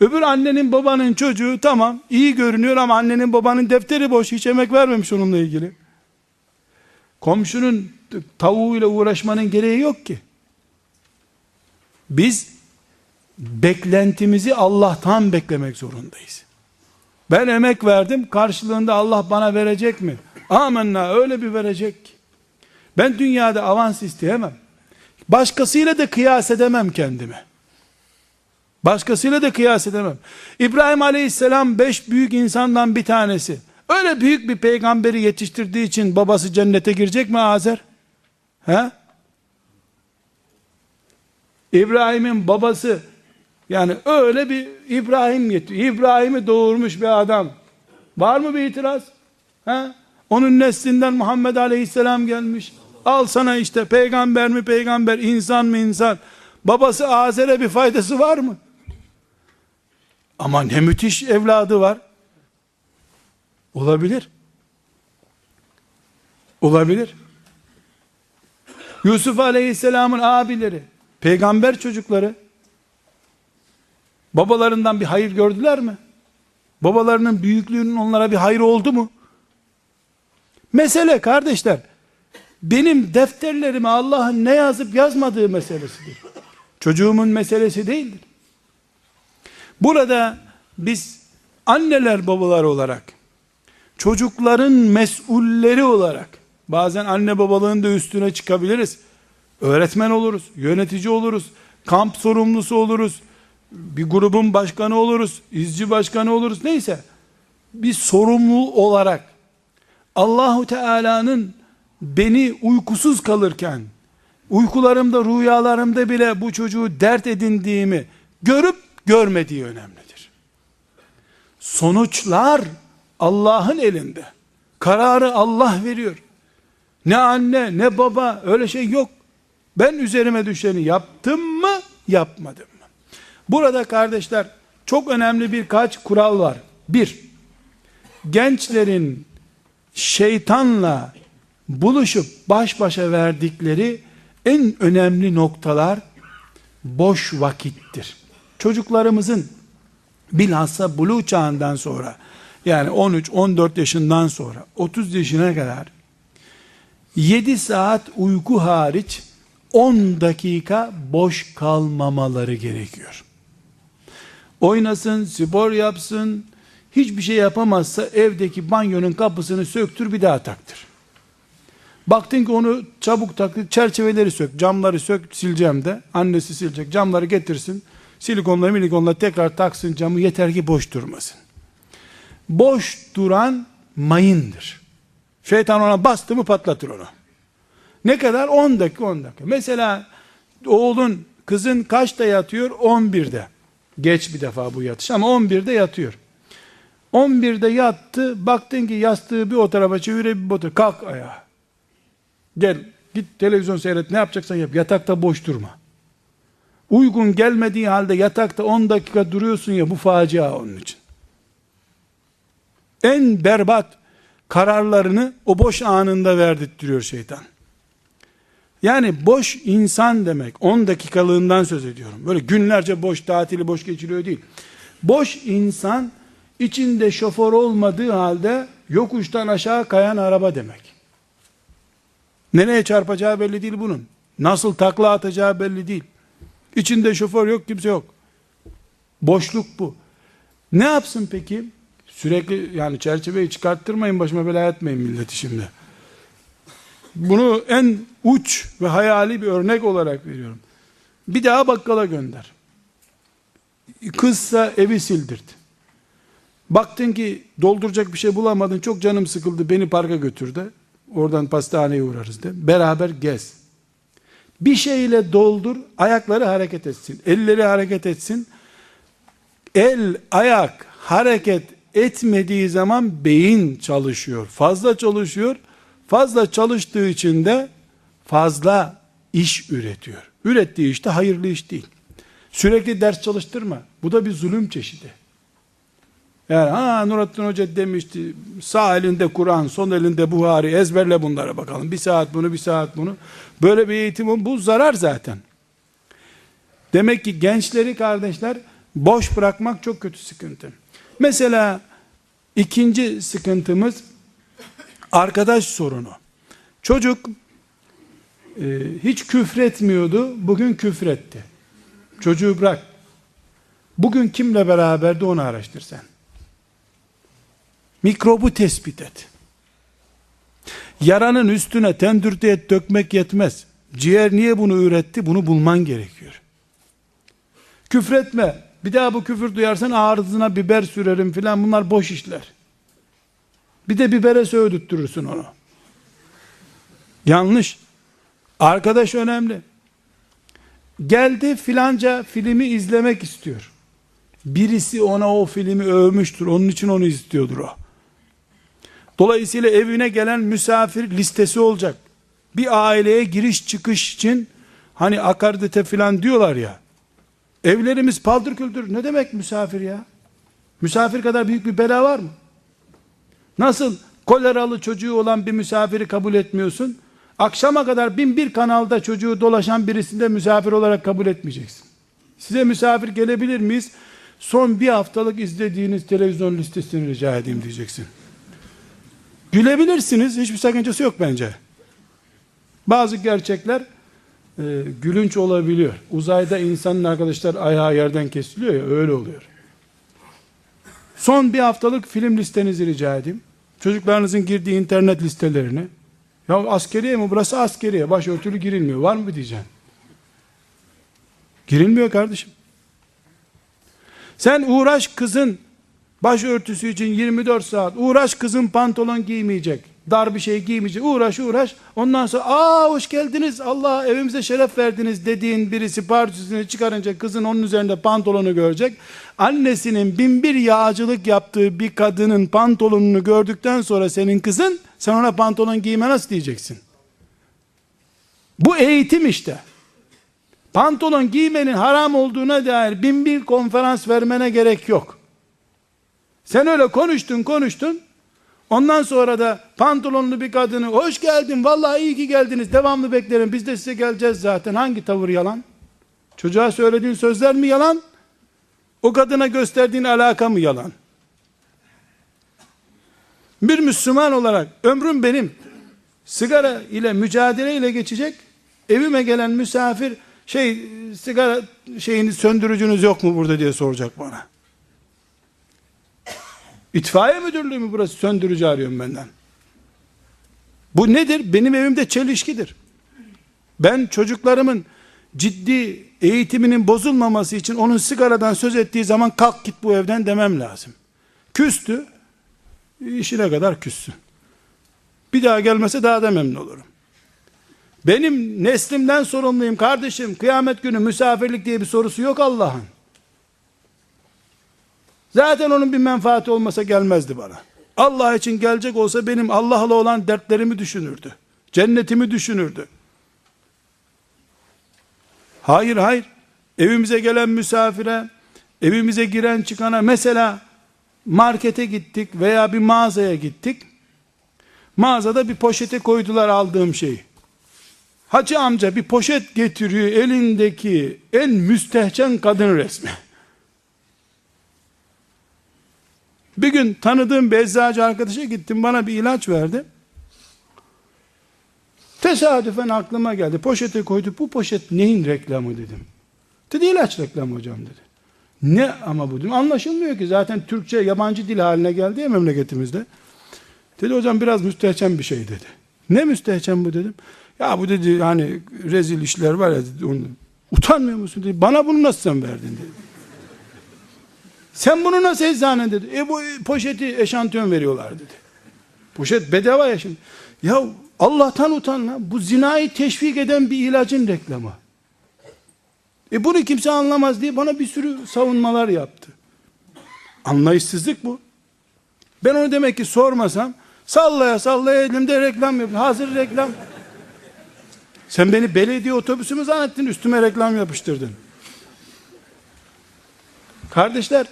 Öbür annenin babanın çocuğu tamam iyi görünüyor ama annenin babanın defteri boş. Hiç emek vermemiş onunla ilgili. Komşunun tavuğuyla uğraşmanın gereği yok ki. Biz beklentimizi Allah'tan beklemek zorundayız. Ben emek verdim, karşılığında Allah bana verecek mi? Amenna öyle bir verecek ki. Ben dünyada avans isteyemem. Başkasıyla da kıyas edemem kendimi. Başkasıyla da kıyas edemem. İbrahim aleyhisselam beş büyük insandan bir tanesi. Öyle büyük bir peygamberi yetiştirdiği için babası cennete girecek mi Azer? He? İbrahim'in babası yani öyle bir İbrahim getiriyor. İbrahim'i doğurmuş bir adam. Var mı bir itiraz? He? Onun neslinden Muhammed Aleyhisselam gelmiş. Al sana işte peygamber mi peygamber, insan mı insan. Babası Azer'e bir faydası var mı? Ama ne müthiş evladı var. Olabilir. Olabilir. Yusuf Aleyhisselam'ın abileri, peygamber çocukları, babalarından bir hayır gördüler mi? Babalarının büyüklüğünün onlara bir hayır oldu mu? Mesele kardeşler, benim defterlerime Allah'ın ne yazıp yazmadığı meselesidir. Çocuğumun meselesi değildir. Burada biz anneler babalar olarak, çocukların mesulleri olarak, bazen anne babalığın da üstüne çıkabiliriz. Öğretmen oluruz, yönetici oluruz, kamp sorumlusu oluruz, bir grubun başkanı oluruz, izci başkanı oluruz, neyse. Bir sorumlu olarak, Allahu Teala'nın beni uykusuz kalırken, uykularımda, rüyalarımda bile bu çocuğu dert edindiğimi görüp görmediği önemlidir. Sonuçlar Allah'ın elinde. Kararı Allah veriyor. Ne anne ne baba öyle şey yok. Ben üzerime düşeni yaptım mı yapmadım? Burada kardeşler çok önemli birkaç kural var. Bir, gençlerin şeytanla buluşup baş başa verdikleri en önemli noktalar boş vakittir. Çocuklarımızın bilhassa bulu çağından sonra yani 13-14 yaşından sonra 30 yaşına kadar 7 saat uyku hariç 10 dakika boş kalmamaları gerekiyor. Oynasın, spor yapsın, hiçbir şey yapamazsa evdeki banyonun kapısını söktür bir daha taktır. Baktın ki onu çabuk taktı, çerçeveleri sök, camları sök, sileceğim de. Annesi silecek, camları getirsin. Silikonla milikonla tekrar taksın camı yeter ki boş durmasın. Boş duran mayındır. Şeytan ona bastı mı patlatır onu. Ne kadar? 10 dakika 10 dakika. Mesela oğlun kızın kaçta yatıyor? 11'de. Geç bir defa bu yatış ama 11'de yatıyor. 11'de yattı. Baktın ki yastığı bir o tarafa çevire bir tarafa. Kalk ayağa. Gel git televizyon seyret ne yapacaksan yap. Yatakta boş durma. Uygun gelmediği halde yatakta 10 dakika duruyorsun ya bu facia onun için. En berbat kararlarını o boş anında verdirtiyor şeytan. Yani boş insan demek 10 dakikalığından söz ediyorum. Böyle günlerce boş tatili boş geçiriyor değil. Boş insan içinde şoför olmadığı halde yokuştan aşağı kayan araba demek. Nereye çarpacağı belli değil bunun. Nasıl takla atacağı belli değil. İçinde şoför yok, kimse yok. Boşluk bu. Ne yapsın peki? Sürekli yani çerçeveyi çıkarttırmayın başıma bela etmeyin milleti şimdi. Bunu en uç ve hayali bir örnek olarak veriyorum. Bir daha bakkala gönder. Kızsa evi sildirdi. Baktın ki dolduracak bir şey bulamadın. Çok canım sıkıldı. Beni parka götürdü. Oradan pastaneye uğrarız de. Beraber gez. Bir şeyle doldur. Ayakları hareket etsin. Elleri hareket etsin. El, ayak hareket etmediği zaman beyin çalışıyor. Fazla çalışıyor. Fazla çalıştığı için de fazla iş üretiyor. Ürettiği işte hayırlı iş değil. Sürekli ders çalıştırma. Bu da bir zulüm çeşidi. Yani ha Nurattin Hoca demişti sağ elinde Kur'an son elinde Buhari ezberle bunlara bakalım. Bir saat bunu bir saat bunu. Böyle bir eğitim bu zarar zaten. Demek ki gençleri kardeşler boş bırakmak çok kötü sıkıntı. Mesela ikinci sıkıntımız arkadaş sorunu. Çocuk e, hiç küfretmiyordu bugün küfretti. Çocuğu bırak Bugün kimle beraberdi onu araştır sen. Mikrobu tespit et. Yaranın üstüne tendürde et dökmek yetmez. Ciğer niye bunu üretti? Bunu bulman gerekiyor. Küfretme. Bir daha bu küfür duyarsan ağzına biber sürerim filan bunlar boş işler. Bir de bibere söğüdüttürürsün onu. Yanlış. Arkadaş önemli. Geldi filanca filmi izlemek istiyor. Birisi ona o filmi övmüştür. Onun için onu istiyordur o. Dolayısıyla evine gelen misafir listesi olacak. Bir aileye giriş çıkış için hani akardite filan diyorlar ya. Evlerimiz paldır küldür. Ne demek misafir ya? Misafir kadar büyük bir bela var mı? Nasıl koleralı çocuğu olan bir misafiri kabul etmiyorsun? Akşama kadar bin bir kanalda çocuğu dolaşan birisinde misafir olarak kabul etmeyeceksin. Size misafir gelebilir miyiz? Son bir haftalık izlediğiniz televizyon listesini rica edeyim diyeceksin. Gülebilirsiniz. Hiçbir sakıncası yok bence. Bazı gerçekler e, gülünç olabiliyor. Uzayda insanın arkadaşlar ayağı yerden kesiliyor ya öyle oluyor. Son bir haftalık film listenizi rica edeyim. Çocuklarınızın girdiği internet listelerini. Ya askeriye mi? Burası askeriye. Başörtülü girilmiyor. Var mı diyeceğim. Girilmiyor kardeşim. Sen uğraş kızın başörtüsü için 24 saat uğraş kızın pantolon giymeyecek. Dar bir şey giymeyecek. Uğraş uğraş. Ondan sonra aa hoş geldiniz. Allah evimize şeref verdiniz dediğin birisi parçasını çıkarınca kızın onun üzerinde pantolonu görecek. Annesinin bin bir yağcılık yaptığı bir kadının pantolonunu gördükten sonra senin kızın sen ona pantolon giyme nasıl diyeceksin? Bu eğitim işte. Pantolon giymenin haram olduğuna dair bin bir konferans vermene gerek yok. Sen öyle konuştun konuştun. Ondan sonra da pantolonlu bir kadını hoş geldin vallahi iyi ki geldiniz devamlı beklerim biz de size geleceğiz zaten hangi tavır yalan? Çocuğa söylediğin sözler mi yalan? O kadına gösterdiğin alaka mı yalan? Bir Müslüman olarak ömrüm benim sigara ile mücadele ile geçecek. Evime gelen misafir şey sigara şeyini söndürücünüz yok mu burada diye soracak bana. İtfaiye müdürlüğü mü burası söndürücü arıyorum benden. Bu nedir? Benim evimde çelişkidir. Ben çocuklarımın ciddi eğitiminin bozulmaması için onun sigaradan söz ettiği zaman kalk git bu evden demem lazım. Küstü, işine kadar küssün. Bir daha gelmese daha da memnun olurum. Benim neslimden sorumluyum kardeşim. Kıyamet günü misafirlik diye bir sorusu yok Allah'ın. Zaten onun bir menfaati olmasa gelmezdi bana. Allah için gelecek olsa benim Allah'la olan dertlerimi düşünürdü. Cennetimi düşünürdü. Hayır hayır. Evimize gelen misafire, evimize giren çıkana mesela markete gittik veya bir mağazaya gittik. Mağazada bir poşete koydular aldığım şeyi. Hacı amca bir poşet getiriyor elindeki en müstehcen kadın resmi. Bir gün tanıdığım bir eczacı arkadaşa gittim bana bir ilaç verdi. Tesadüfen aklıma geldi. Poşete koydu. Bu poşet neyin reklamı dedim. Dedi ilaç reklamı hocam dedi. Ne ama bu dedim. Anlaşılmıyor ki zaten Türkçe yabancı dil haline geldi ya memleketimizde. Dedi hocam biraz müstehcen bir şey dedi. Ne müstehcen bu dedim. Ya bu dedi hani rezil işler var ya dedi. Onu, utanmıyor musun dedi. Bana bunu nasıl sen verdin dedi. Sen bunu nasıl eczane dedi. E bu poşeti eşantiyon veriyorlar dedi. Poşet bedava ya şimdi. Ya Allah'tan utan lan. Bu zinayı teşvik eden bir ilacın reklamı. E bunu kimse anlamaz diye bana bir sürü savunmalar yaptı. Anlayışsızlık bu. Ben onu demek ki sormasam sallaya sallaya elimde reklam yapıyor. Hazır reklam. Sen beni belediye otobüsü mü zannettin üstüme reklam yapıştırdın. Kardeşler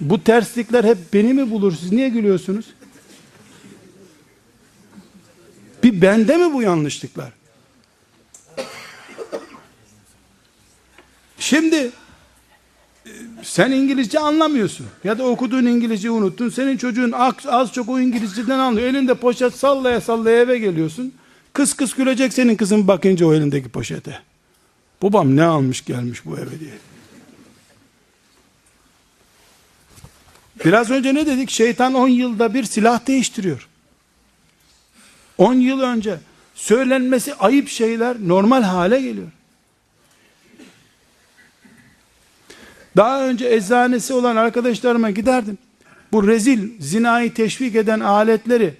bu terslikler hep beni mi bulur? Siz niye gülüyorsunuz? Bir bende mi bu yanlışlıklar? Şimdi e, sen İngilizce anlamıyorsun ya da okuduğun İngilizceyi unuttun. Senin çocuğun az çok o İngilizceden anlıyor. Elinde poşet sallaya sallaya eve geliyorsun. Kız kız gülecek senin kızın bakınca o elindeki poşete. Babam ne almış gelmiş bu eve diye. Biraz önce ne dedik? Şeytan 10 yılda bir silah değiştiriyor. 10 yıl önce söylenmesi ayıp şeyler normal hale geliyor. Daha önce eczanesi olan arkadaşlarıma giderdim. Bu rezil zinayı teşvik eden aletleri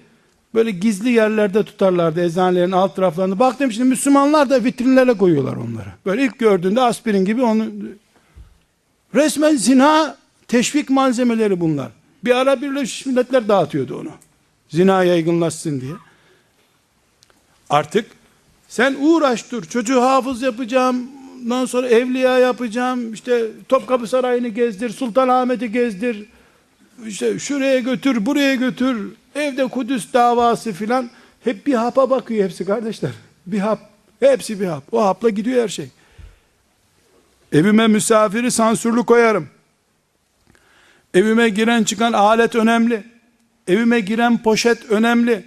böyle gizli yerlerde tutarlardı eczanelerin alt taraflarında. Baktım şimdi Müslümanlar da vitrinlere koyuyorlar onları. Böyle ilk gördüğünde aspirin gibi onu resmen zina teşvik malzemeleri bunlar. Bir ara Birleşmiş Milletler dağıtıyordu onu. Zina yaygınlaşsın diye. Artık sen uğraş dur. Çocuğu hafız yapacağım ondan sonra evliya yapacağım. İşte Topkapı Sarayı'nı gezdir Sultanahmet'i gezdir. İşte şuraya götür buraya götür. Evde Kudüs davası filan. Hep bir hapa bakıyor hepsi kardeşler. Bir hap hepsi bir hap. O hapla gidiyor her şey. Evime misafiri sansürlü koyarım evime giren çıkan alet önemli evime giren poşet önemli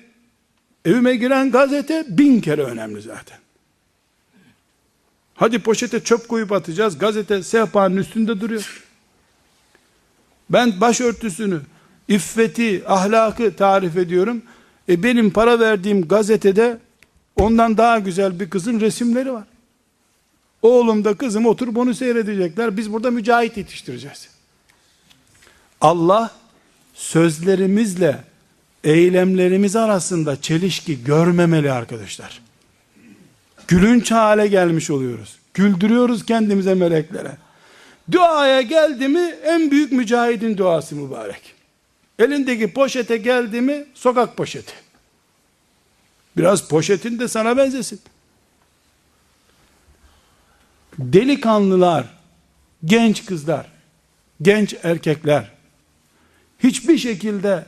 evime giren gazete bin kere önemli zaten Hadi poşete çöp koyup atacağız. Gazete sehpanın üstünde duruyor. Ben başörtüsünü, iffeti, ahlakı tarif ediyorum. E benim para verdiğim gazetede ondan daha güzel bir kızın resimleri var. Oğlum da kızım oturup onu seyredecekler. Biz burada mücahit yetiştireceğiz. Allah sözlerimizle eylemlerimiz arasında çelişki görmemeli arkadaşlar gülünç hale gelmiş oluyoruz. Güldürüyoruz kendimize meleklere. Duaya geldi mi en büyük mücahidin duası mübarek. Elindeki poşete geldi mi sokak poşeti. Biraz poşetin de sana benzesin. Delikanlılar, genç kızlar, genç erkekler hiçbir şekilde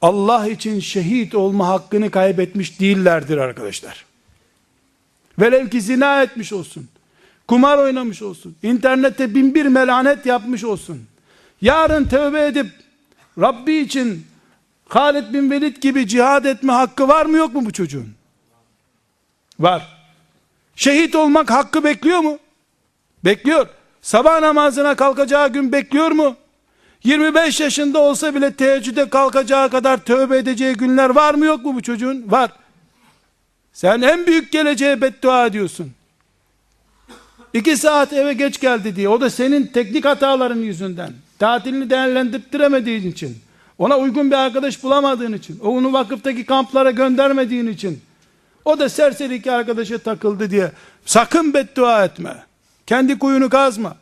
Allah için şehit olma hakkını kaybetmiş değillerdir arkadaşlar. Velev ki zina etmiş olsun. Kumar oynamış olsun. internette bin bir melanet yapmış olsun. Yarın tövbe edip Rabbi için Halid bin Velid gibi cihad etme hakkı var mı yok mu bu çocuğun? Var. Şehit olmak hakkı bekliyor mu? Bekliyor. Sabah namazına kalkacağı gün bekliyor mu? 25 yaşında olsa bile teheccüde kalkacağı kadar tövbe edeceği günler var mı yok mu bu çocuğun? Var. Sen en büyük geleceğe beddua ediyorsun. İki saat eve geç geldi diye. O da senin teknik hataların yüzünden. Tatilini değerlendiremediğin için. Ona uygun bir arkadaş bulamadığın için. Onu vakıftaki kamplara göndermediğin için. O da serseri iki arkadaşa takıldı diye. Sakın beddua etme. Kendi kuyunu kazma.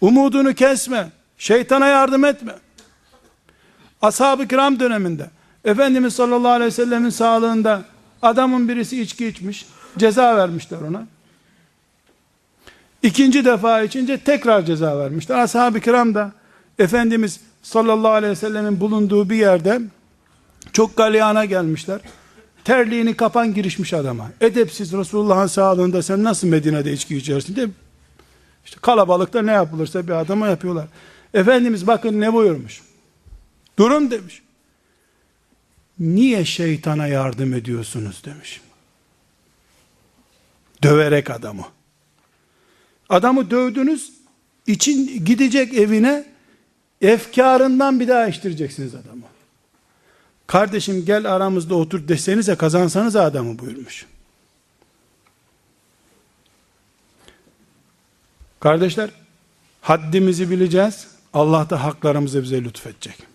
Umudunu kesme. Şeytana yardım etme. Ashab-ı kiram döneminde Efendimiz sallallahu aleyhi ve sellemin sağlığında Adamın birisi içki içmiş. Ceza vermişler ona. İkinci defa içince tekrar ceza vermişler. Ashab-ı kiram da Efendimiz sallallahu aleyhi ve sellemin bulunduğu bir yerde çok galyana gelmişler. Terliğini kapan girişmiş adama. Edepsiz Resulullah'ın sağlığında sen nasıl Medine'de içki içersin diye işte kalabalıkta ne yapılırsa bir adama yapıyorlar. Efendimiz bakın ne buyurmuş. Durun demiş niye şeytana yardım ediyorsunuz demiş. Döverek adamı. Adamı dövdünüz, için gidecek evine, efkarından bir daha içtireceksiniz adamı. Kardeşim gel aramızda otur desenize kazansanız adamı buyurmuş. Kardeşler, haddimizi bileceğiz. Allah da haklarımızı bize lütfedecek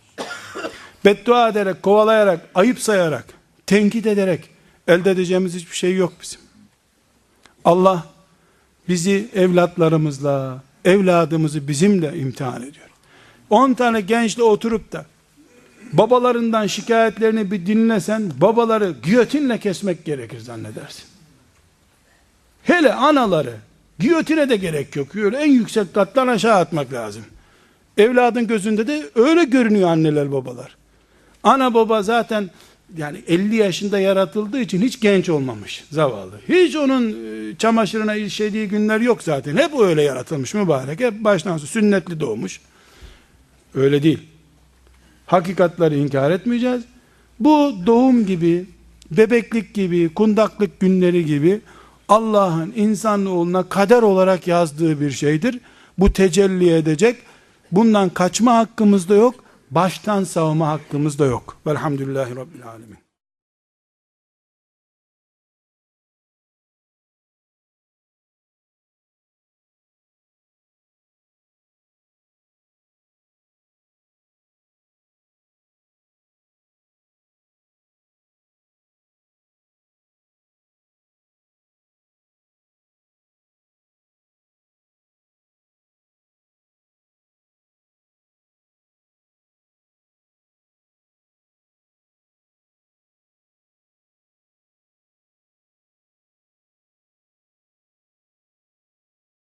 beddua ederek, kovalayarak, ayıp sayarak, tenkit ederek elde edeceğimiz hiçbir şey yok bizim. Allah bizi evlatlarımızla, evladımızı bizimle imtihan ediyor. 10 tane gençle oturup da babalarından şikayetlerini bir dinlesen babaları giyotinle kesmek gerekir zannedersin. Hele anaları giyotine de gerek yok. Öyle en yüksek kattan aşağı atmak lazım. Evladın gözünde de öyle görünüyor anneler babalar. Ana baba zaten yani 50 yaşında yaratıldığı için hiç genç olmamış zavallı. Hiç onun e, çamaşırına işlediği günler yok zaten. Hep öyle yaratılmış mübarek. Hep baştan sünnetli doğmuş. Öyle değil. Hakikatları inkar etmeyeceğiz. Bu doğum gibi, bebeklik gibi, kundaklık günleri gibi Allah'ın insanoğluna kader olarak yazdığı bir şeydir. Bu tecelli edecek. Bundan kaçma hakkımız da yok baştan savma hakkımız da yok. Velhamdülillahi Rabbil Alemin.